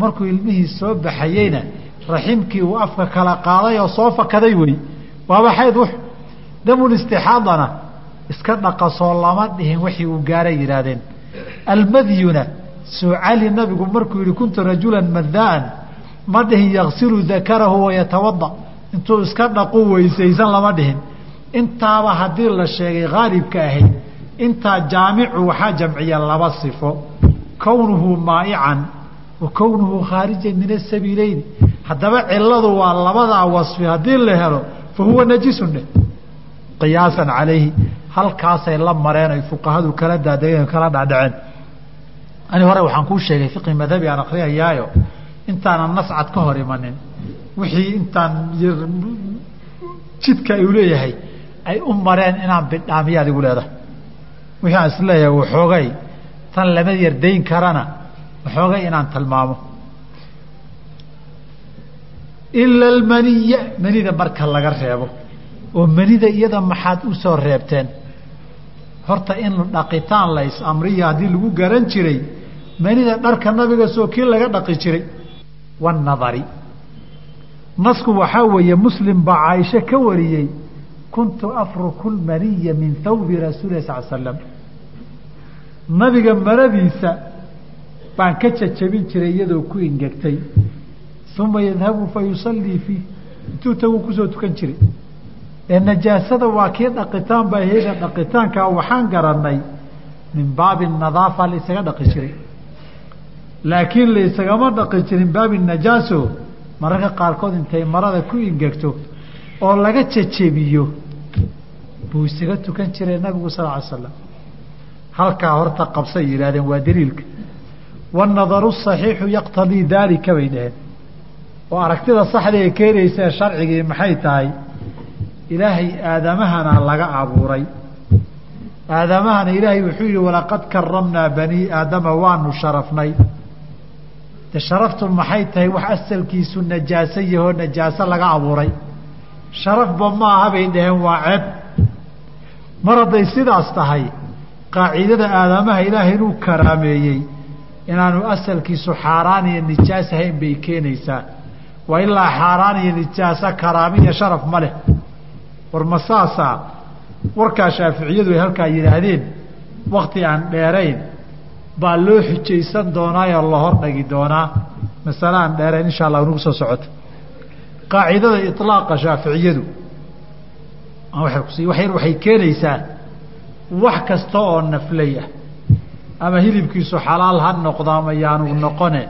S1: markuu ilmihii soo baxayeyna raximkii uu afka kala qaaday oo soo fakaday wey waaba xayd wux damulistixaadana iska dhaqasoo lama dhihin wixii uu gaaray yidhaahdeen almadyuna soo cali nabigu markuu yihi kuntu rajulan madaan ma dhihin yaksilu dakarahu wayatawada intuu iska dhaqu weysaysan lama dhihin. Intaaba haddii la sheegay haalibka ahayd intaa jaamicu waxaa jamciya laba sifo. Kownuhu maa'ican wa kownuhu khaarijan min asabiileyni haddaba ciladu waa labadaa wasfi haddii la helo fa huwa najisun qiyaasan calayhi halkaasay la mareen ay fuqahadu kala daadegeen kala dhacdhaceen ani hore waxaan kuu sheegay fiqi madhabi aan akriyayaayo intaanan nascad ka hor imanin. Wixii intaan jidka u leeyahay ay u mareen inaan bidhaamiyaad igu leedahay. Wixii aan is leeyahay waxoogay tan lama yardayn karana waxoogay inaan tilmaamo. Ila almaniya manida marka laga reebo. Oo manida iyada maxaad u soo reebteen horta in dhaqitaan la is-amriya haddii lagu garan jiray manida dharka nabiga soo kii laga dhaqi jiray. Wanadari nasku waxaa weeye muslim baa caaisho ka wariyey kuntu afruku lmaniya min thawbi rasuuli sal slam nabiga maradiisa baan ka jajabin jiray iyadoo ku ingegtay uma yadhabu fa yusallii fiih intuu tagu ku soo tukan jiray ee najaasada waa kii dhaqitaan baa heyda dhaqitaankaa waxaan garanay min baabi nadaafa la isaga dhaqi jiray. Laakiin la isagama dhaqi jirin baabi najaaso mararka qaarkood intay marada ku ingegto oo laga jejebiyo buu isaga tukan jiray nabigu sal ly slam halkaa horta qabsay yidhahdeen waa daliilka. Waannadaru saxiixu yaqtadii daalika bay dhaheen. Oo aragtida saxda ee keenaysa ee sharcigii maxay tahay ilaahay aadamahana laga abuuray. Aadamahana ilaahay wuxuu yihi walaqad karamnaa banii aadama waanu sharafnay. De sharaftu maxay tahay? Wax asalkiisu najaaso yahoo najaaso laga abuuray. Sharafba ma aha bay dhaheen waa ceeb. Mar hadday sidaas tahay qaacidada aadamaha ilaahay inuu karaameeyey inaanu asalkiisu xaaraan iyo nijaas ahayn bay keenaysaa. Waa ilaa xaaraan iyo nijaaso karaami iyo sharaf ma leh war ma saasaa warkaa shaaficiyadu ay halkaa yidhaahdeen wakti aan dheerayn baa loo xujaysan doonaayoo la hordhagi doonaa? Masale aan dheerayn insha allah nagu soo socoto qaacidada iطlaaqa shaaficiyadu waxay keenaysaa wax kasta oo naflay ah ama hilibkiisu xalaal ha noqdo ama yaanu noqone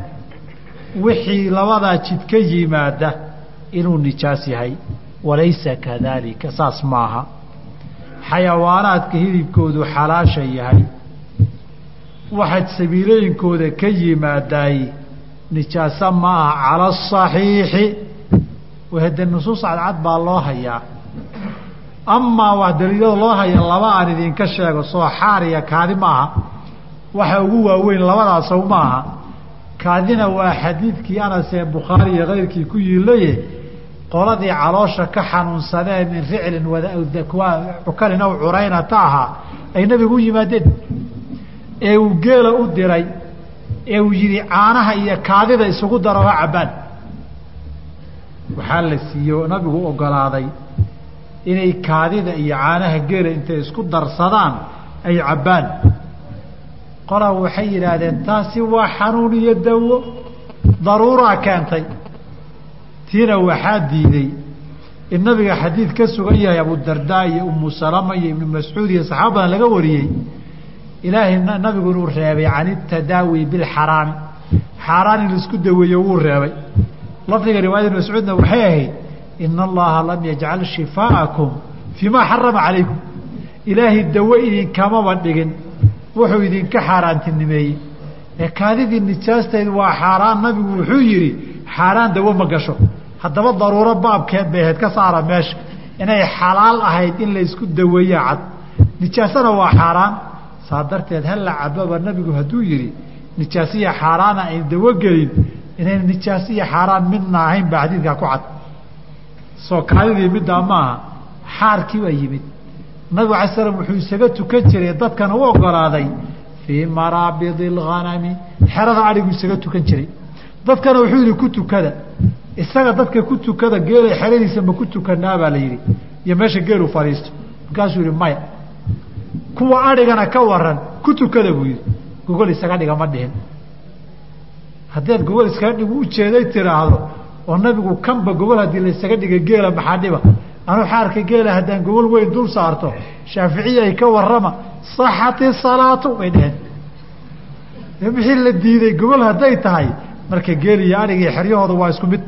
S1: wixii labadaa jid ka yimaada inuu nijaas yahay walaysa kadaalika saas maaha. Xayawaanaadka hilibkoodu xalaasha yahay. Waxaad sabiilooyinkooda ka yimaadaay nijaaso ma aha cala asaxiixi wahade nusuus cadcad baa loo hayaa. Amaa waa daliilada loo haya laba aan idinka sheego soo xaar iyo kaadi ma aha waxa ugu waaweyn labadaasow ma aha kaadina waa xadiidkii anas ee bukhaari iyo kayrkii ku yiilaye qoladii caloosha ka xanuunsadee min riclin waukalin aw curaynata ahaa ay nabigu u yimaadeen. Ee uu geela u diray ee uu yidhi caanaha iyo kaadida isugu daro ha cabbaan. Waxaa la siiye nabigu ogolaaday inay kaadida iyo caanaha geela intay isku darsadaan ay cabbaan. Qolaa waxay yidhaahdeen taasi waa xanuun iyo dawo daruuraa keentay tiina waxaa diiday in nabiga xadiid ka sugan yahay abudardaa iyo umu salama iyo ibnu mascuud iyo saxaaba laga wariyey. Ilaahay nabigu inuu reebay can itadaawi bilxaraami xaaraan in la isku daweeyo wuu reebay. Lafdiga riwaayada ibn mascuudna waxay ahayd ina allaha lam yajcal shifaa'akum fii maa xarama calaykum. Ilaahay dawo idinkamaba dhigin wuxuu idinka xaaraantinimeeyey. Ee kaadidii nijaasteed waa xaaraan nabigu wuxuu yidhi xaaraan dawo ma gasho haddaba daruuro baabkeed bay ahayd ka saara meesha. Inay xalaal ahayd in laysku daweeya cad. Nijaasana waa xaaraan. Saa darteed hala cababa nabigu hadduu yidhi nijaasiya xaaraana ayn dawo gelin inayn nijaasiya xaaraan midna ahayn baa xadiidkaa ku cad. Soo kaadidii middaa maaha xaarkii baa yimid. Nabigu alay slam wuxuu isaga tukan jiray dadkana u ogolaaday fii maraabidi alghanami xerada adhigu isaga tukan jiray. Dadkana wuxuu yidhi ku tukada isaga dadka ku tukada geela xeradiisa ma ku tukanaa baa la yidhi. Iyo meesha geelu fadhiisto. Markaasuu yihi maya kuwa adhigana ka waran ku tukada buu yidhi. Gogol isaga dhiga ma dhihin. Haddaad gogol iskaga dhigu ujeeday tiraahdo oo nabigu kanba gogol haddii la isaga dhiga geela maxaa dhiba? Anuu xaarka geela haddaan gogol weyn dul saarto shaaficiya ay ka warrama saxati salaatu bay dheheen wixii la diiday gogol hadday tahay marka geel iyo adhig iyo xeryahooda waa isku mid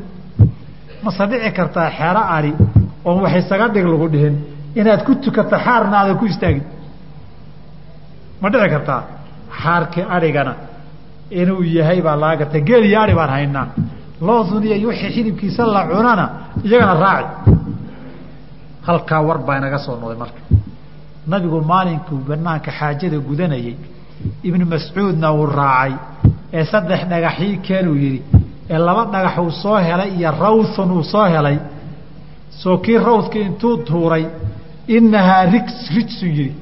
S1: mase dhici kartaa xero adhi oon wax isaga dhig lagu dhihin inaad ku tukata xaarna aadan ku istaagin. Ma dhici kartaa? Xaarkii adhigana inuu yahay baa laga garta geel iyo adhi baan haynaa. Loodun iyo wixii xilibkiisa la cunana iyagana raaci. Halkaa war baa inaga soo noqday marka. Nabigu maalinkuu banaanka xaajada gudanayey ibnu mascuudna uu raacay. Ee saddex dhagaxii keenuu yidhi ee laba dhagax uu soo helay iyo rawthun uu soo helay. Soo kii rawdkii intuu tuuray inahaa rigs rijsun yidhi.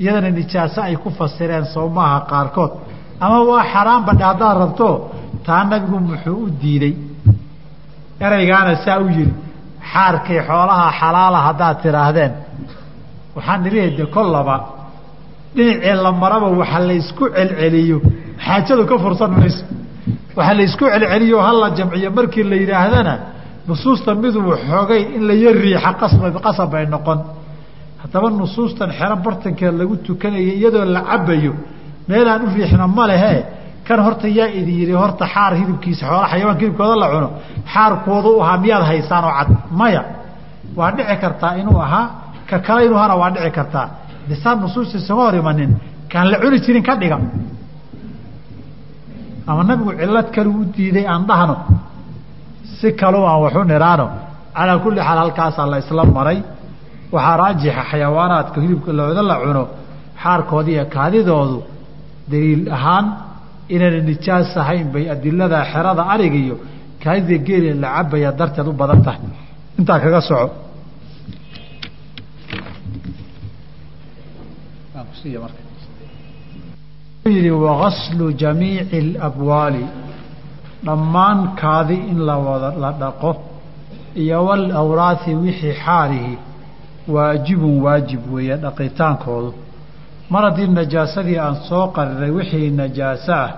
S1: Iyadana nijaaso ay ku fasireen soo qaarkood. Ama waa xaraan badhe haddaad rabto taa nabigu muxuu u diiday. Ereygaana saa u yidhi xaarkii xoolaha xalaala haddaad tidhaahdeen. Waxaan nilihi de kollaba dhinacii la maraba waxa laysku celceliyo. Xaajadu ka fursan mayso waxa laysku celceliyo hala jamciyo markii la yidhaahdana nusuusta miduu xoogay in la yar riixa qasba qasab bay noqon. Haddaba nusuustan xero bartankeed lagu tukanayo iyadoo la cabayo meelaan u riixna ma lehe. Kan horta yaa idin yidhi horta xaar hidibkiisa xoola xayawaanka hidibkooda la cuno. Xaarkoodu u ahaa miyaad haysaan oo cad? Maya. Waa dhici kartaa inuu ahaa ka kale inuu hana waa dhici kartaa. Bisaan nusuusta isaga hor imanin kaan la cuni jirin ka dhiga ama nabigu cilad kalu u diiday aan dhahno. Si kalu aan waxu nidhaano calaa kulli xaal halkaasaa la isla maray. Waxaa raajixa xayawaanaadka hilibka looda la cuno. Xaarkooda iyo kaadidoodu daliil ahaan inayna nijaas ahayn bay adilada xerada arig iyo kaadida geeli la cabaya darteed u badan tahay. Intaa kaga soco yidhi wagaslu jamiici alabwaali. Dhammaan kaadi in la wada la dhaqo. Iyo walawraahi wixii xaarihi waajibun waajib weeye dhaqitaankoodu. Mar haddii najaasadii aan soo qariray wixii najaaso ah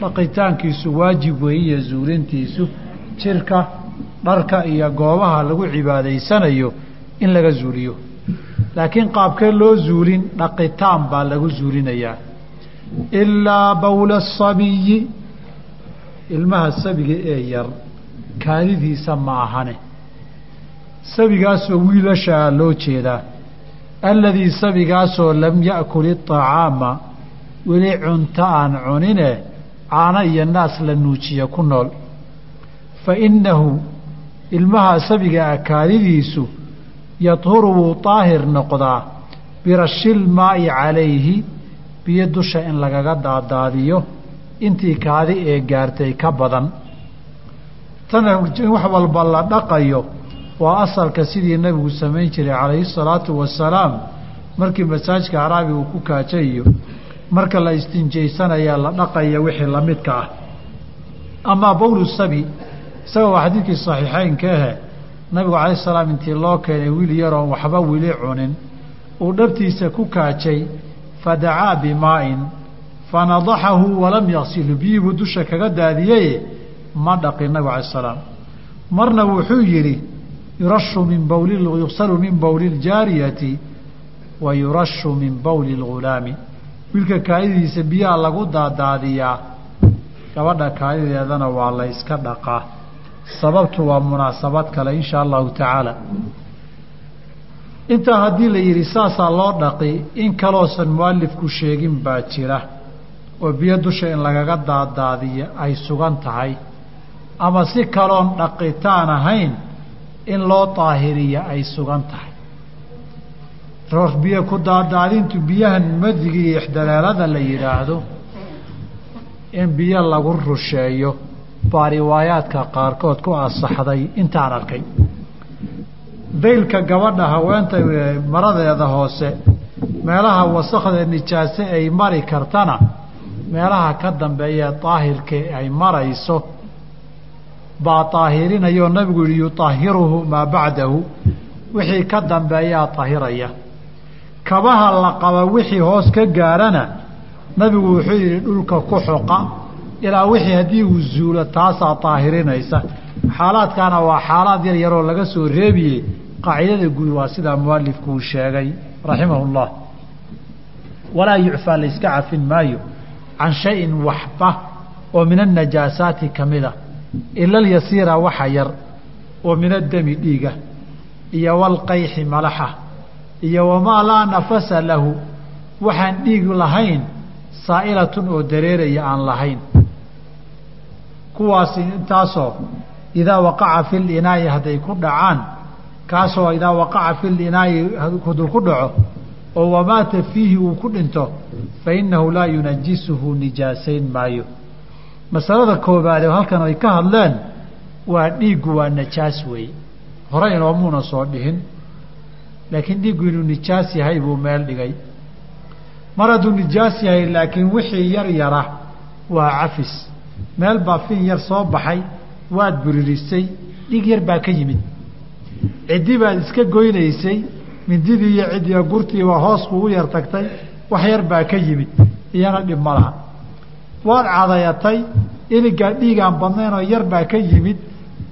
S1: dhaqitaankiisu waajib weeye iyo zuulintiisu. Jirka dharka iyo goobaha lagu cibaadaysanayo in laga zuuliyo. Laakiin qaabkee loo zuulin dhaqitaan baa lagu zuulinayaa ilaa bawla asabiyi ilmaha sabiga ee yar kaadidiisa ma ahane sabigaasoo wiilashaa loo jeedaa alladii sabigaasoo lam ya'kul iطacaama weli cunto aan cunine caano iyo naas la nuujiya ku nool fa innahu ilmaha sabiga ah kaadidiisu yadhuru wuu daahir noqdaa birashil maa'i calayhi biyo dusha in lagaga daadaadiyo intii kaadi ee gaartay ka badan. Tana wax walba la dhaqayo waa asalka sidii nebigu samayn jiray calayhi salaatu wasalaam markii masaajka araabi uu ku kaajayo marka la istinjaysanaya la dhaqaya wixii lamidka ah. Amaa bowlu sabi isaga waa xadiidkii saxiixeynka ahe nabigu calayh salaam intii loo keenay wiil yaroon waxba wili cunin uu dhabtiisa ku kaajay fadacaa bimaa'in fanadaxahu walam yaqsilhu biyiibuu dusha kaga daadiyey ma dhaqin nabigu calayh salaam marna wuxuu yidhi yurashu min bawli yugsalu min bowli ljaariyati wa yurashu min bowli lghulaami wiilka kaadidiisa biyaha lagu daadaadiyaa gabadha kaadideedana waa la yska dhaqaa sababtu waa munaasabad kale insha allahu tacaala intaa haddii la yidhi saasaa loo dhaqi in kaloosan mualifku sheegin baa jira. Oo biyo dusha in lagaga daadaadiyo ay sugan tahay. Ama si kaloon dhaqitaan ahayn in loo daahiriya ay sugan tahay. Roor biyo ku daadaadintu biyahan madiga iyo la yidhaahdo in biyo lagu rusheeyo. Baa riwaayaadka qaarkood ku asaxday intaan arkay daylka gabadha haweenta maradeeda hoose meelaha wasakda nijaase ay mari kartana meelaha ka dambeeya daahirka ay marayso baa daahirinayoo nabigu yihi yutaahiruhu maa bacdahu. Wixii ka dambeeyaa tahiraya kabaha la qaba wixii hoos ka gaarana nabigu wuxuu yidhi dhulka ku xoqa. Ilaa wixii haddii uu zuulo taasaa daahirinaysa xaalaadkaana waa xaalaad yar yaroo laga soo reebiye qaacidada guud waa sidaa mualifku uu sheegay raximahu llah walaa yucfaa la yska cafin maayo can shayin waxba oo min annajaasaati ka mid a ila alyasiira waxa yar oo min addami dhiiga iyo walqayxi malaxa iyo wamaa laa nafasa lahu. Waxaan dhiig lahayn saa'ilatun oo dareeraya aan lahayn. Kuwaasi intaasoo idaa waqaca fi linaa'i hadday ku dhacaan kaasoo idaa waqaca fi linaa'i haduu ku dhaco oo wamaata fiihi uu ku dhinto fa innahu laa yunajisuhu nijaasayn maayo. Masalada koobaad oo halkan ay ka hadleen waa dhiiggu waa najaas weeye hore inoomuuna soo dhihin laakiin dhiiggu inuu nijaas yahay buu meel dhigay. Mar hadduu nijaas yahay laakiin wixii yar yara waa cafis. Meel baa fin yar soo baxay waad buririsay dhiig yar baa ka yimid ciddi baad iska goynaysay mindidii iyo ciddiga gurtii waa hoos kugu yar tagtay wax yar baa ka yimid iyana dhib ma laha. Waad cadayatay iligaa dhiigaan badnayn oo yar baa ka yimid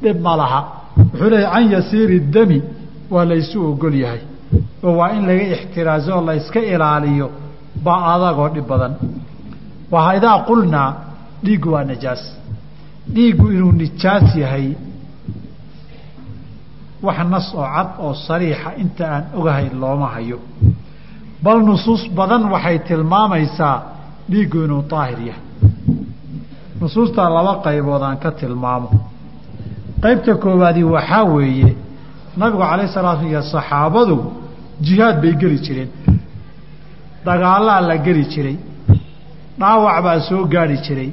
S1: dhib ma laha. Wuxuu leeyahy can yasiiri dami waa laysu ogol yahay oo waa in laga ixtiraaso oo la yska ilaaliyo baa adagoo dhib badan. Waa idaa qulnaa dhiiggu waa najaas. Dhiiggu inuu nijaas yahay wax nas oo cad oo sariixa inta aan ogahay looma hayo. Bal nusuus badan waxay tilmaamaysaa dhiiggu inuu daahir yahay. Nusuustaa laba qaybood aan ka tilmaamo. Qaybta koowaadi waxaa weeye nabigu calayh salaatu iyo saxaabadu jihaad bay geli jireen. Dagaalaa la geli jiray. Dhaawac baa soo gaadhi jiray.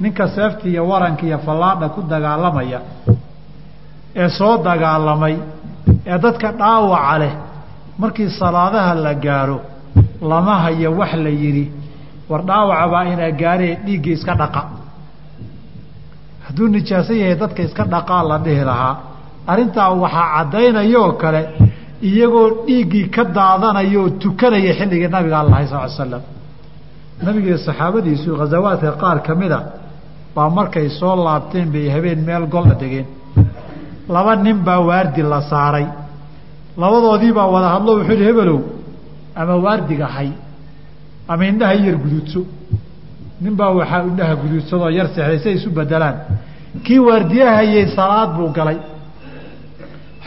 S1: Ninka seefta iyo waranka iyo fallaadha ku dagaalamaya ee soo dagaalamay ee dadka dhaawaca leh markii salaadaha la gaaro lama hayo wax la yidhi war dhaawaca baa inaa gaaree dhiiggii iska dhaqa. Hadduu nijaaso yahay dadka iska dhaqaa la dhihi lahaa. Arrintaa waxaa caddaynayoo kale iyagoo dhiiggii ka daadanaya oo tukanaya xilligii nabiga allahay sal l slam nabiga saxaabadiisu khasawaadka qaar ka mida baa markay soo laabteen bay habeen meel golla degeen laba nin baa waardi la saaray. Labadoodii baa wada hadlo wuxuu yihi hebelow ama waardiga hay ama indhaha yar guduudso nin baa waxaa indhaha guduudsadoo yar seexday si isu bedelaan kii waardiyaha hayey salaad buu galay.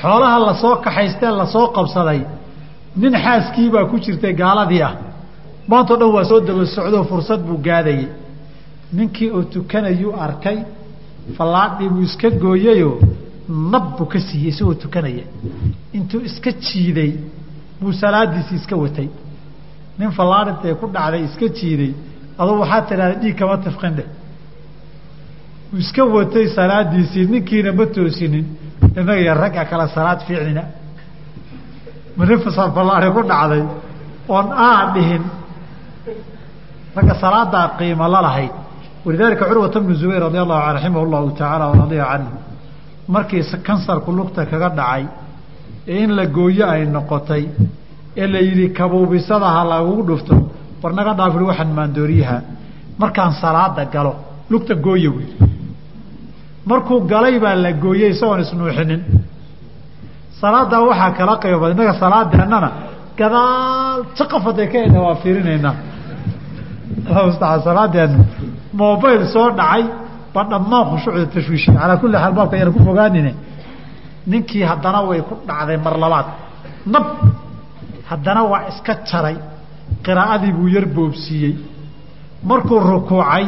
S1: Xoolaha la soo kaxaystee la soo qabsaday. Nin xaaskiibaa ku jirtay gaaladii ah. Maantao dhan waa soo daba socdoo fursad buu gaadayey ninkii oo tukanayuu arkay fallaadhii buu iska gooyeyoo nab buu ka siiyey isagoo tukanaya. Intuu iska jiiday buu salaadiisii iska watay. Nin fallaadhintay ku dhacday iska jiiday. Aduu waxaa tidhahda dhiig kama tifqin dheh uu iska watay salaadiisii ninkiina ma toosinin. Inaga iyo ragga kale salaad fiicnina. Ma nin fallaadhi ku dhacday. Oon aa dhihin. Ragga salaadaa qiimo la lahayd walidaalika curwata bnu zubayr radi allahu raximah llahu tacaala waradiya canhu markii kansarku lugta kaga dhacay ee in la gooyo ay noqotay ee la yidhi kabuubisada ha lagugu dhufto. War naga dhaafiri waxaan maandooriyaha. Markaan salaada galo lugta gooya wy markuu galay baa la gooyey isagoon isnuuxinin. Salaadaa waxaa kala qayba innaga salaadeennana gadaal jaqaf hadday ka hedha waa fiirinaynaa. Salaadeena mobail soo dhacay ba dhammaan khushuucda tashwiishiya calaa kulli xaal baabka ayaan ku fogaanine. Ninkii haddana way ku dhacday mar labaad. Nab haddana waa iska jaray. Qiraa'adii buu yar boobsiiyey. Markuu rukuucay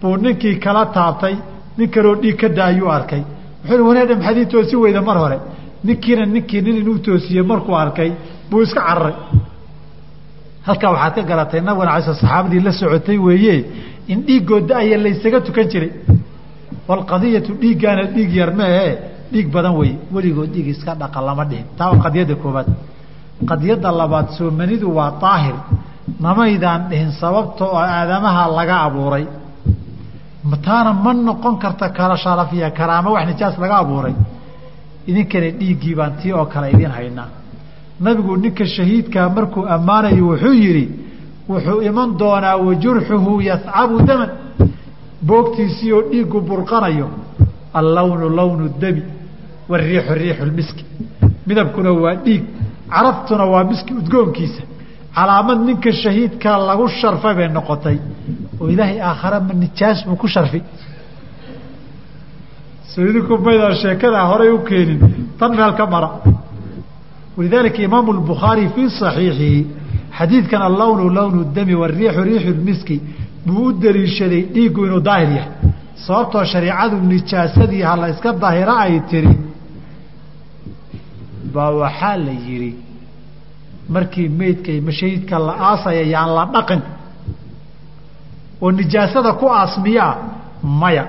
S1: buu ninkii kala taabtay. Nin kaloo dhiig ka daayuu arkay. Wuxuu wanaadha maxaad ii toosi weyda mar hore. Ninkiina ninkii nin inuu toosiyey markuu arkay buu iska cararay. Halkaa waxaad ka garatay nabigana alay sl saxaabadii la socotay weeye in dhiiggooda aya laysaga tukan jiray. Walqadiyatu dhiiggaana dhiig yar meehe dhiig badan wey weligood dhiig iska dhaqa lama dhihin. Taa waa qadiyadda koobaad labaad soomanidu waa daahir namaydaan dhihin sababta oo aadamaha laga abuuray. Taana ma noqon karta kala sharaf iyo karaamo wax nijaas laga abuuray. Idinkana dhiiggii baan tii oo kale idin haynaa. Nabigu ninka shahiidkaa markuu ammaanayo wuxuu yidhi wuxuu iman doonaa wajurxuhu yascabu daman. Boogtiisii oo dhiigu burqanayo. Allawnu lawnu dami wariixu riixu lmiski midabkuna waa dhiig carabtuna waa miski udgoonkiisa. Calaamad ninka shahiidkaa lagu sharfay bay noqotay. Oo ilaahay aakhare ma nijaas buu ku sharfi sayidinku maydaan sheekadaa horay u keenin tan meel ka mara. Walidaalika imaamu lbukhaari fii saxiixihi xadiidkan allawnu lawnu dami wariixu riixu lmiski buu u daliishaday dhiiggu inuu daahir yahay. Sababtoo shareicadu nijaasadii ha la iska daahira ay tiri. Baa waxaa la yidhi markii meydka mashahidka la aasaya yaan la dhaqin. Oo nijaasada ku aasmiyaa maya.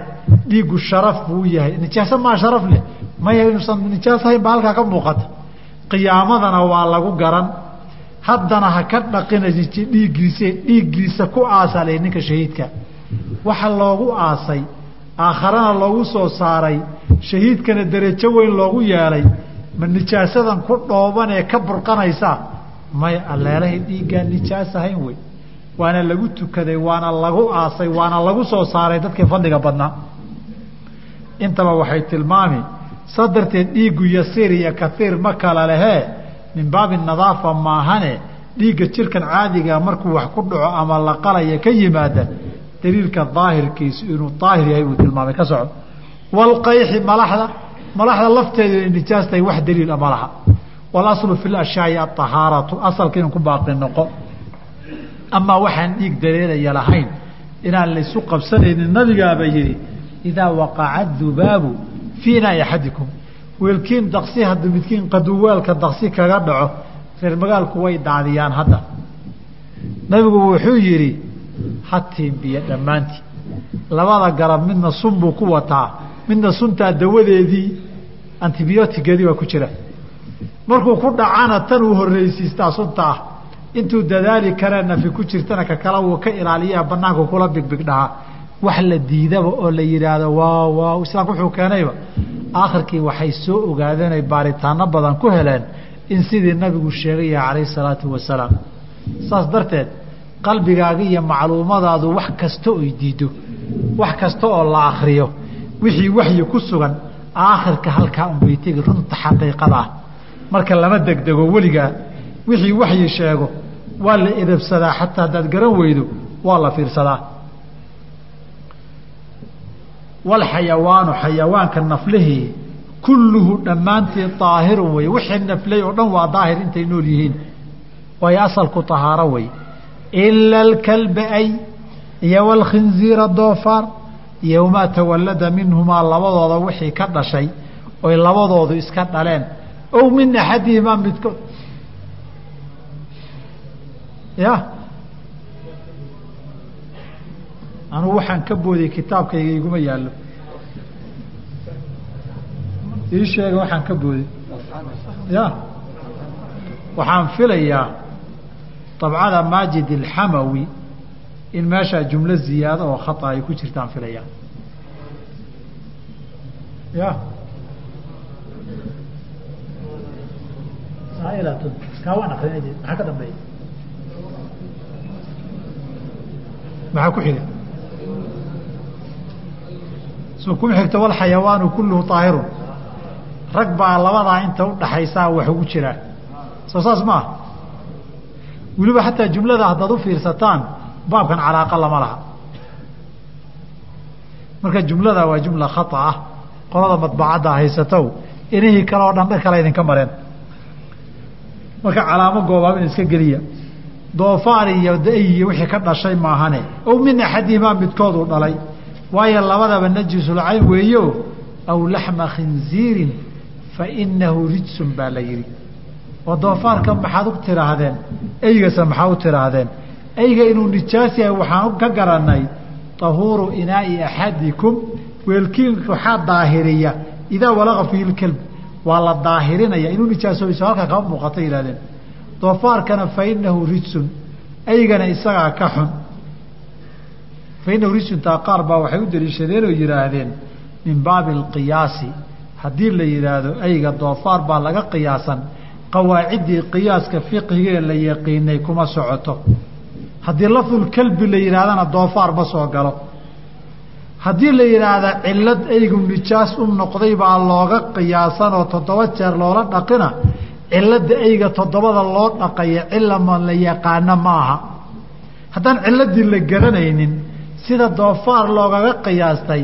S1: Dhiiggu sharaf buu yahay. Nijaaso maa sharaf leh? Maya inuusan nijaas ahayn baa halkaa ka muuqata. Qiyaamadana waa lagu garan haddana ha ka dhaqina dhiiggiise dhiiggiisa ku aasalay ninka shahiidka. Waxa loogu aasay aakharana loogu soo saaray shahiidkana derajo weyn loogu yeelay ma nijaasadan ku dhooban ee ka burqanaysaa maya alleelahay dhiiggaan nijaas ahayn wey. Waana lagu tukaday waana lagu aasay waana lagu soo saaray dadkii fadliga badnaa. Intaba waxay tilmaami saa darteed dhiiggu yasiir iyo kaiir ma kala lehee min baabi nadaafa maahane dhiigga jirkan caadiga markuu wax ku dhaco ama la qalaya ka yimaada daliilka daahirkiisu inuu daahir yahay buu tilmaamay. Ka soco walqayxi malaxda malaxda lafteedu inay wax daliila ma laha walaslu fi lashyaai aahaaratu asalka inuu ku baaqi noqo. Amaa waxaan dhiig dareeraya lahayn inaan laysu qabsanaynin nabigaaba yidhi idaa waqaca dubaabu fii inaai axadikum weelkiin daqsi hadduu midkiin qaduwaalka daqsi kaga dhaco reer magaalku way daadiyaan hadda. Nabigu wuxuu yidhi ha tiimbiya dhammaantii. Labada garab midna sun buu ku wataa midna suntaa dawadeedii antibiyootigeedii waa ku jira. Markuu ku dhacana tan uu horreysiistaa sunta ah intuu dadaali karee nafi ku jirtana ka kale wuu ka ilaaliyaa banaanku kula bigbig dhahaa wax la diidaba oo la yidhaahdo waa waa islaamku wuxuu keenayba. Aakhirkii waxay soo ogaadeen ay baaritaano badan ku heleen in sidii nabigu sheegaya calayhi salaatu wasalaam. Saas darteed qalbigaaga iyo macluumadaadu wax kasta oy diiddo wax kasta oo la akriyo wixii waxyi ku sugan aakhirka halkaa unbay tegi runta xaqiiqada ah. Marka lama degdego weligaa wixii waxyi sheego waa la edabsadaa xataa haddaad garan weydo waa la fiirsadaa walxayawaanu xayawaanka naflihii kulluhu dhammaantii daahirun wey wixii naflay oo dhan waa daahir intay nool yihiin waayo asalku tahaaro wey ila alkalba ay iyo walkhinziira doofaar iyo wamaa tawallada minhumaa labadooda wixii ka dhashay oy labadoodu iska dhaleen ow min axadihimaa midkood ya anugu waxaan ka boodiyey kitaabkayga iguma yaallo. Ii sheega waxaan ka booday. Ya. Waxaan filayaa dabcada maajid alxamawi in meeshaa jumlo ziyaado oo khata ay ku jirtaan filayaa ya. Maxaa ku xiga soo kuma xigto walxayawaanu kulluhu aahirun rag baa labadaa inta udhaxaysaa wax ugu jiraa soo saas maaha weliba xataa jumlada haddaad u fiirsataan baabkan calaaqa lama laha. Marka jumlada waa jumla khata ah. Qolada madbacadda haysatow inihii kale oo dhan dhan kale idinka mareen. Marka calaamo goobaabin iska geliya. Doofaar iyo da iyo wixii ka dhashay maahane. Ow min axadihimaa midkooduu dhalay waayo labadaba najisulcayn weeyo aw laxma khinziirin fa inahu rijsun baa la yidhi. Oo doofaarka maxaad u tidhaahdeen eygase maxaa u tidhaahdeen eyga inuu nijaas yahay waxaan ka garanay tahuuru inaai axadikum. Weelkiin waxaa daahiriya idaa walaqa fiihi lkelb waa la daahirinaya inuu nijaasoyso halkaa kama muuqata yihahdeen doofaarkana fa inahu rijsun eygana isagaa ka xun fa inahu rijsuntaa qaar baa waxay u daliishadeen oo yidhaahdeen min baabi alqiyaasi. Haddii la yidhaahdo eyga doofaar baa laga qiyaasan. Qawaaciddii qiyaaska fiqhigee la yaqiinay kuma socoto. Haddii lafdulkelbi la yidhahdana doofaar ma soo galo. Haddii la yidhaahda cillad eygu nijaas u noqday baa looga qiyaasanoo toddoba jeer loola dhaqina cilladda eyga toddobada loo dhaqaya cilama la yaqaano ma aha haddaan cilladii la garanaynin sida doofaar loogaga qiyaastay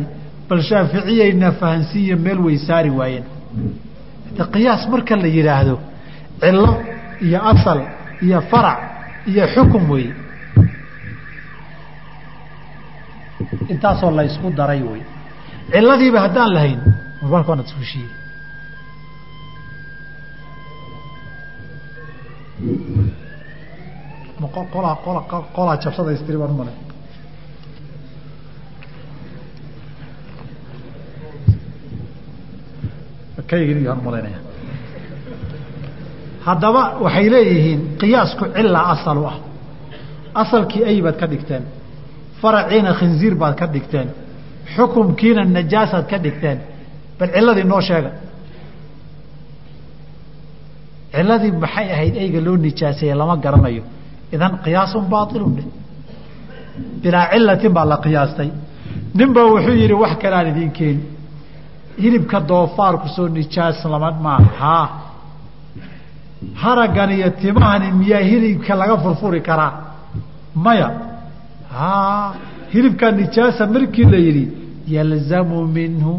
S1: bal shaaficiyayna fahansiiya meel way saari waayeen. Qiyaas marka la yidhaahdo cillo iyo asal iyo farac iyo xukum weeye intaasoo la daray wey. Cilladiiba haddaan lahayn mobalka waanad iskushiye qolaa qola qolaa jabsada istiri baan kaygin iyaan u malaynaya haddaba waxay leeyihiin qiyaasku cila asal u ah. Asalkii ay ka dhigteen faraciina khinziir baad ka dhigteen xukumkiina najaasaad ka dhigteen. Bal ciladii noo sheega. Ciladii maxay ahayd eyga loo nijaaseeye lama garanayo. Idan qiyaasun baailun dheh bilaa cilatin baa la qiyaastay. Ninba wuxuu yidhi wax kalaan idiin keeni hilibka doofaarku soo nijaas lama maaha haraggan iyo timahani miyaa hilibka laga furfuri karaa maya hilibka nijaasa markii la yidhi yalzamu minhu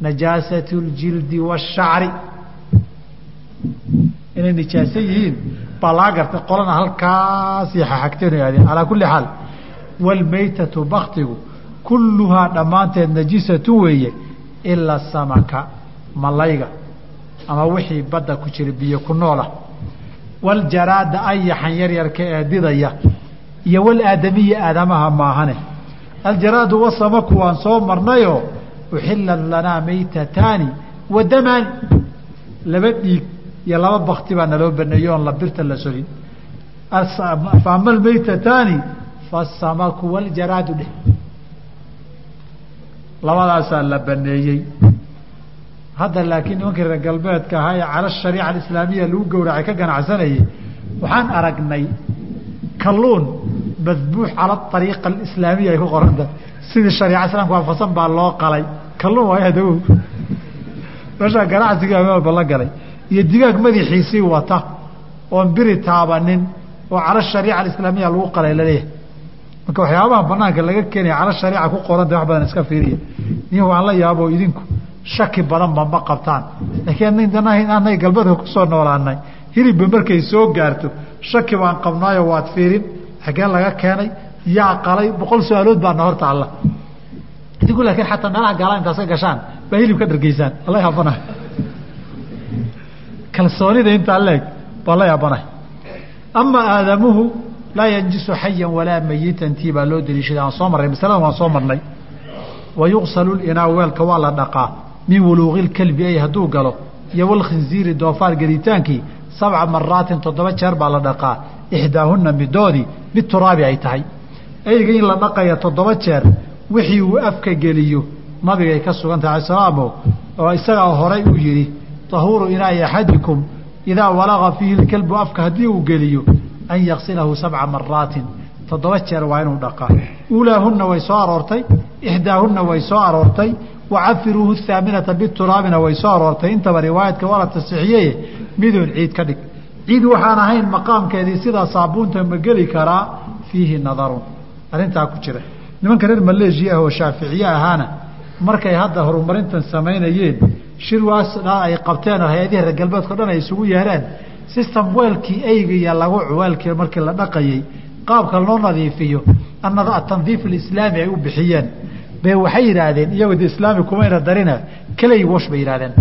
S1: najaasat اljildi wالshacri inay nijaaso yihiin baa laga gartay qolana halkaasii xaxagteen aadeen alaa kuli xaal wاlmaytatu baktigu kulluhaa dhammaanteed najisatu weeye ilaa samaka malayga ama wixii badda ku jira biyo ku noolah waljaraada ayaxan yaryarka ee didaya iyo walaadamiya aadamaha maahane. Aljaraadu wasamaku waan soo marnayoo uxilat lanaa maytataani wa damaani laba dhiig iyo laba bakti baa naloo baneeyo oon la birta la solin faama almaytataani faasamaku waljaraadu dheh labadaasaa la baneeyey. Hadda laakiin nimankii reer galbeedka ahaa ee cala shariica alislaamiya lagu gowracay ka ganacsanayay waxaan aragnay kalluun madbuux cala ariiqa alislaamiya ay ku qoranta sidii shariica islaamka waafaqsan baa loo qalay. Kalluun waay adow meeshaa ganacsiga walba la galay. Iyo digaag madaxiisii wata oon biri taabanin oo cala shariica alislaamiya lagu qalay la leeyahay marka waxyaabaha banaanka laga keenaya cala shariica ku qoranta wax badan iska fiiriya nin waan la yaabo idinku shaki badan ba ma qabtaan. Laakiin anay galbeedka ku soo noolaanay hilibba markay soo gaarto. Shaki baan qabnaayo waad fiirin. Xagee laga keenay yaa qalay boqol su'aalood baana horta alla. Idinku laakiin xataa meelaha gaala intaas ka gashaan baa hilib ka dhargeysaan ala yaabana kalsoonida intaa leeg baa la yaabana ama aadamuhu laa yanjisu xayan walaa mayitan tii baa loo daliishaday aan soo marray masalada waan soo marnay wa yuqsalu linaa weelka waa la dhaqaa min wuluuqi lkelbi ay hadduu galo iyo walkhinziiri doofaar gelitaankii sabca maraatin toddoba jeer baa la dhaqaa ixdaahunna midoodii mid turaabi ay tahay eyga in la dhaqaya toddoba jeer wixii uu afka geliyo nabigay ka sugan tahay alsalaamo oo isagaa horay uu yidhi tahuuru inaa'i axadikum idaa walaqa fiihi lkelbu afka haddii uu geliyo an yaksilahu sabca maraatin toddoba jeer waa inuu dhaqaa uulaahunna way soo aroortay ixdaahunna way soo aroortay wacafiruuhu haaminata bituraabina way soo aroortay intaba riwaayadka waa la tasixiyeye midoon ciid ka dhig ciid waxaan ahayn maqaamkeedii sidaa saabuunta ma geli karaa fiihi nadarun arrintaa ku jira nimanka reer maleeshiya ah oo shaaficiye ahaana markay hadda horumarintan samaynayeen shirwaas ay qabteen oo hay'adihii reer galbeedka o dhan ay isugu yeereen system weelkii eyga iyo lagu weelkii markii la dhaqayey qaabka loo nadiifiyo atandiif alislaami ay u bixiyeen. Bay waxay yidhaahdeen iyagoo de islaami kumayna darina clay wash bay yidhahdeen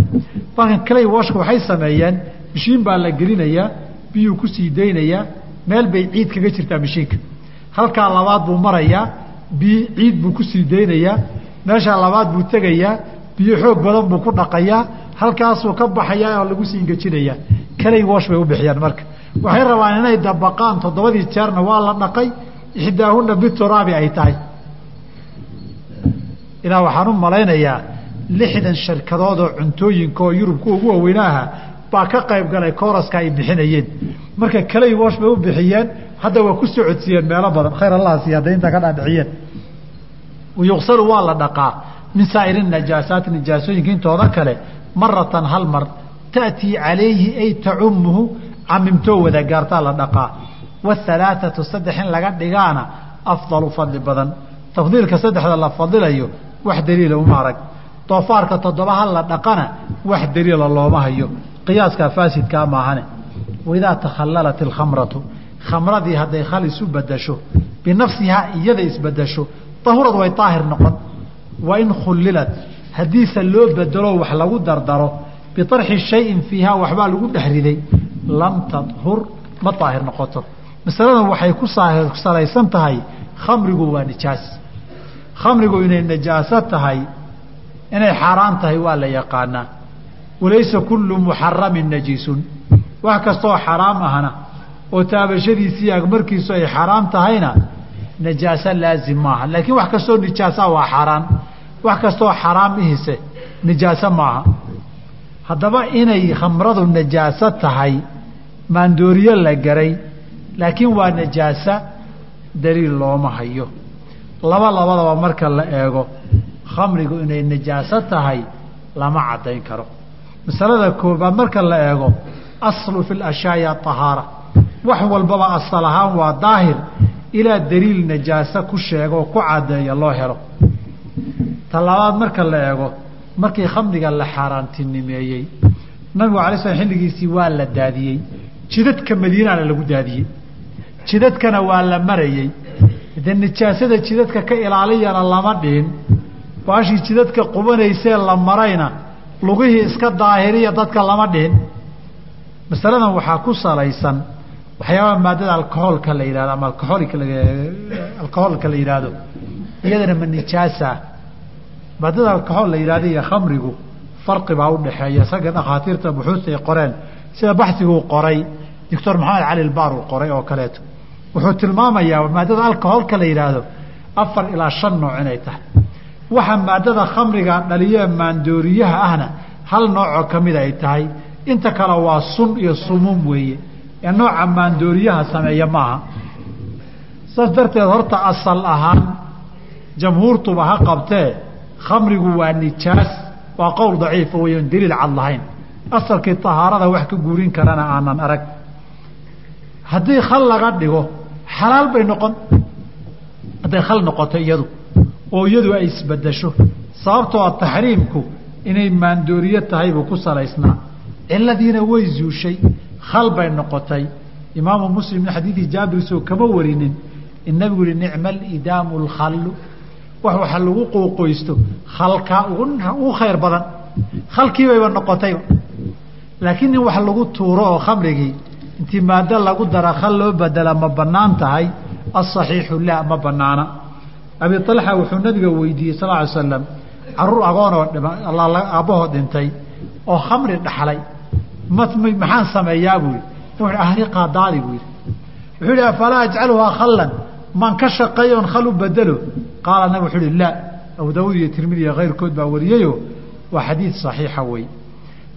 S1: markan clay washka waxay sameeyeen mishiin baa la gelinayaa biyuu ku sii daynayaa meel bay ciid kaga jirtaa mishiinka. Halkaa labaad buu marayaa biyo ciid buu ku sii daynayaa meeshaa labaad buu tegayaa biyo xoog badan buu ku dhaqayaa halkaasuu ka baxayaa oo lagu sii ingejinayaa clay wash bay u bixiyaan marka. Waxay rabaan inay dabaqaan toddobadii jeerna waa la dhaqay ixdaahunna bituraabi ay tahay. Ilaa waxaan u malaynayaa lixdan shirkadood oo cuntooyinka oo yurubka ugu waweynaaha baa ka qayb galay kooraska ay bixinayeen. Marka kaley woosh bay u bixiyeen hadda waa ku socodsiiyeen meelo badan. Khayr allah siiya hadday intaa ka dhaadhiciyeen. Yuqsalu waa la dhaqaa min saa'iri najaasaati nijaasooyinka intooda kale maratan hal mar ta'tii calayhi ay tacumuhu camimtoo wada gaartaa la dhaqaa wahalaaثatu saddex in laga dhigaana afdalu fadli badan tafdiilka saddexda la fadilayo wax daliila uma arag doofaarka toddoba hal la dhaqana wax daliila looma hayo qiyaaskaa faasidkaa maahane waidaa takhallalat ilkhamratu khamradii hadday khal isu bedasho binafsihaa iyada isbedasho tahurad way daahir noqon wa in khullilat haddiise loo bedelo wax lagu dardaro biarxi shayin fiihaa waxbaa lagu dhex riday lam tadhur ma daahir noqoto masaladan waxay ku salaysan tahay khamrigu waa nijaas khamrigu inay najaaso tahay inay xaaraan tahay waa la yaqaanaa walaysa kullu muxaramin najiisun wax kastooo xaraam ahna oo taabashadiisii agmarkiisu ay xaraam tahayna najaaso laazim maaha laakiin wax kastoo nijaasa waa xaaraan wax kastoo xaraam ihise nijaaso maaha haddaba inay khamradu najaaso tahay maandooriyo la garay laakiin waa najaaso daliil looma hayo. Laba labadaba marka la eego khamrigu inay najaaso tahay lama caddayn karo. Masalada koobaad marka la eego aslu fi lashyaai ahaara wax walbaba asal ahaan waa daahir ilaa daliil najaaso ku sheega oo ku caddeeya loo helo. Ta labaad marka la eego markii khamriga la xaaraantinimeeyey nabigu alay slam xilligiisii waa la daadiyey. Jidadka madiinana lagu daadiyey. Jidadkana waa la marayey. De nijaasada jidadka ka ilaaliyana lama dhihin. Baashii jidadka qubanaysee la marayna lugihii iska daahiriya dadka lama dhihin. Masaladan waxaa ku salaysan waxyaabaha maadada alcoholka la yihahdo ama alcoholika alcoholka la yidhaahdo. Iyadana ma nijaasa maadada alcohol la yidhahdo iyo khamrigu farqi baa udhaxeeya isaga dhakhaatiirta buxuusta ay qoreen. Sida baxiguu qoray doctor maxamed cali lbaar uu qoray oo kaleeto. Wuxuu tilmaamayaa maadada alcoholka la yidhaahdo afar ilaa shan nooc inay tahay. Waxa maadada khamriga dhaliye maandooriyaha ahna hal noocoo ka mid ay tahay. Inta kale waa sun iyo sumuum weeye. Ee nooca maandooriyaha sameeya maaha. Saas darteed horta asal ahaan jamhuurtuba ha qabtee khamrigu waa nijaas waa qowl daciifa weyan daliil cad lahayn. Asalkii tahaarada wax ka guurin karana aanan arag. Haddii khal laga dhigo xalaal bay noqon hadday khal noqoto iyadu oo iyadu ay isbedasho sababtoo a taxriimku inay maandooriye tahay buu ku salaysnaa. Ciladiina way zuushay khal bay noqotay. Imaamu muslim min xadiidi jaabir soo kama warinin in nabigu yihi nicma alidaamu lkhallu wax waxa lagu qooqoysto khalkaa ugu khayr badan. Khalkii bayba noqotayba laakiin in wax lagu tuuro oo khamrigii intii maado lagu dara khal loo bedela ma bannaan tahay. Asaxiixu la ma banaana abi alxa wuxuu nabiga weydiiyey sal ly slam carruur agoonoo aabbahoo dhintay oo khamri dhaxlay. Maxaan sameeyaa? buu yidhi. Ahriqaa daadi buu yidhi. Wuxuu yihi afalaa ajcaluhaa khallan? Maan ka shaqeeyo on khal u bedelo qaala nabig wuxuu ihi laa abu daawuud iyo tirmidi iyo kayrkood baa wariyeyo waa xadiid saxiixa wey.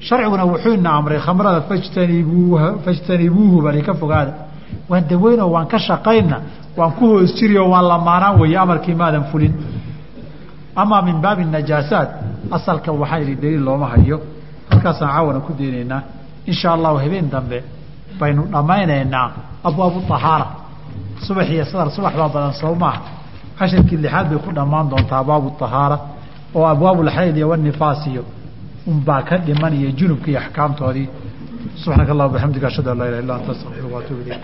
S1: Sharciguna wuxuu ina amray khamrada fajtanibuuhu bani ka fogaada. Waan daweynoo waan ka shaqayna waan ku hoos jiriyo waan lamaanaan weeye amarkii maadan fulin. Amaa min baabi najaasaat asalka waxaa idhi daliil looma hayo halkaasaan caawana ku daynaynaa. Insha allahu habeen dambe baynu dhammaynaynaa abwaabu ahaara subax iyo sadar subax baa badan soo maaha casharkii lixaad bay ku dhammaan doontaa abwaabu ahaara oo abwaabulxayd iyo wanifaas iyo unbaa ka dhiman iyo junubka iyo axkaamtoodii subxaanaka allah bixamdika ashhadu an laa ilaha illa anta astaqfiruka waatuub ilayk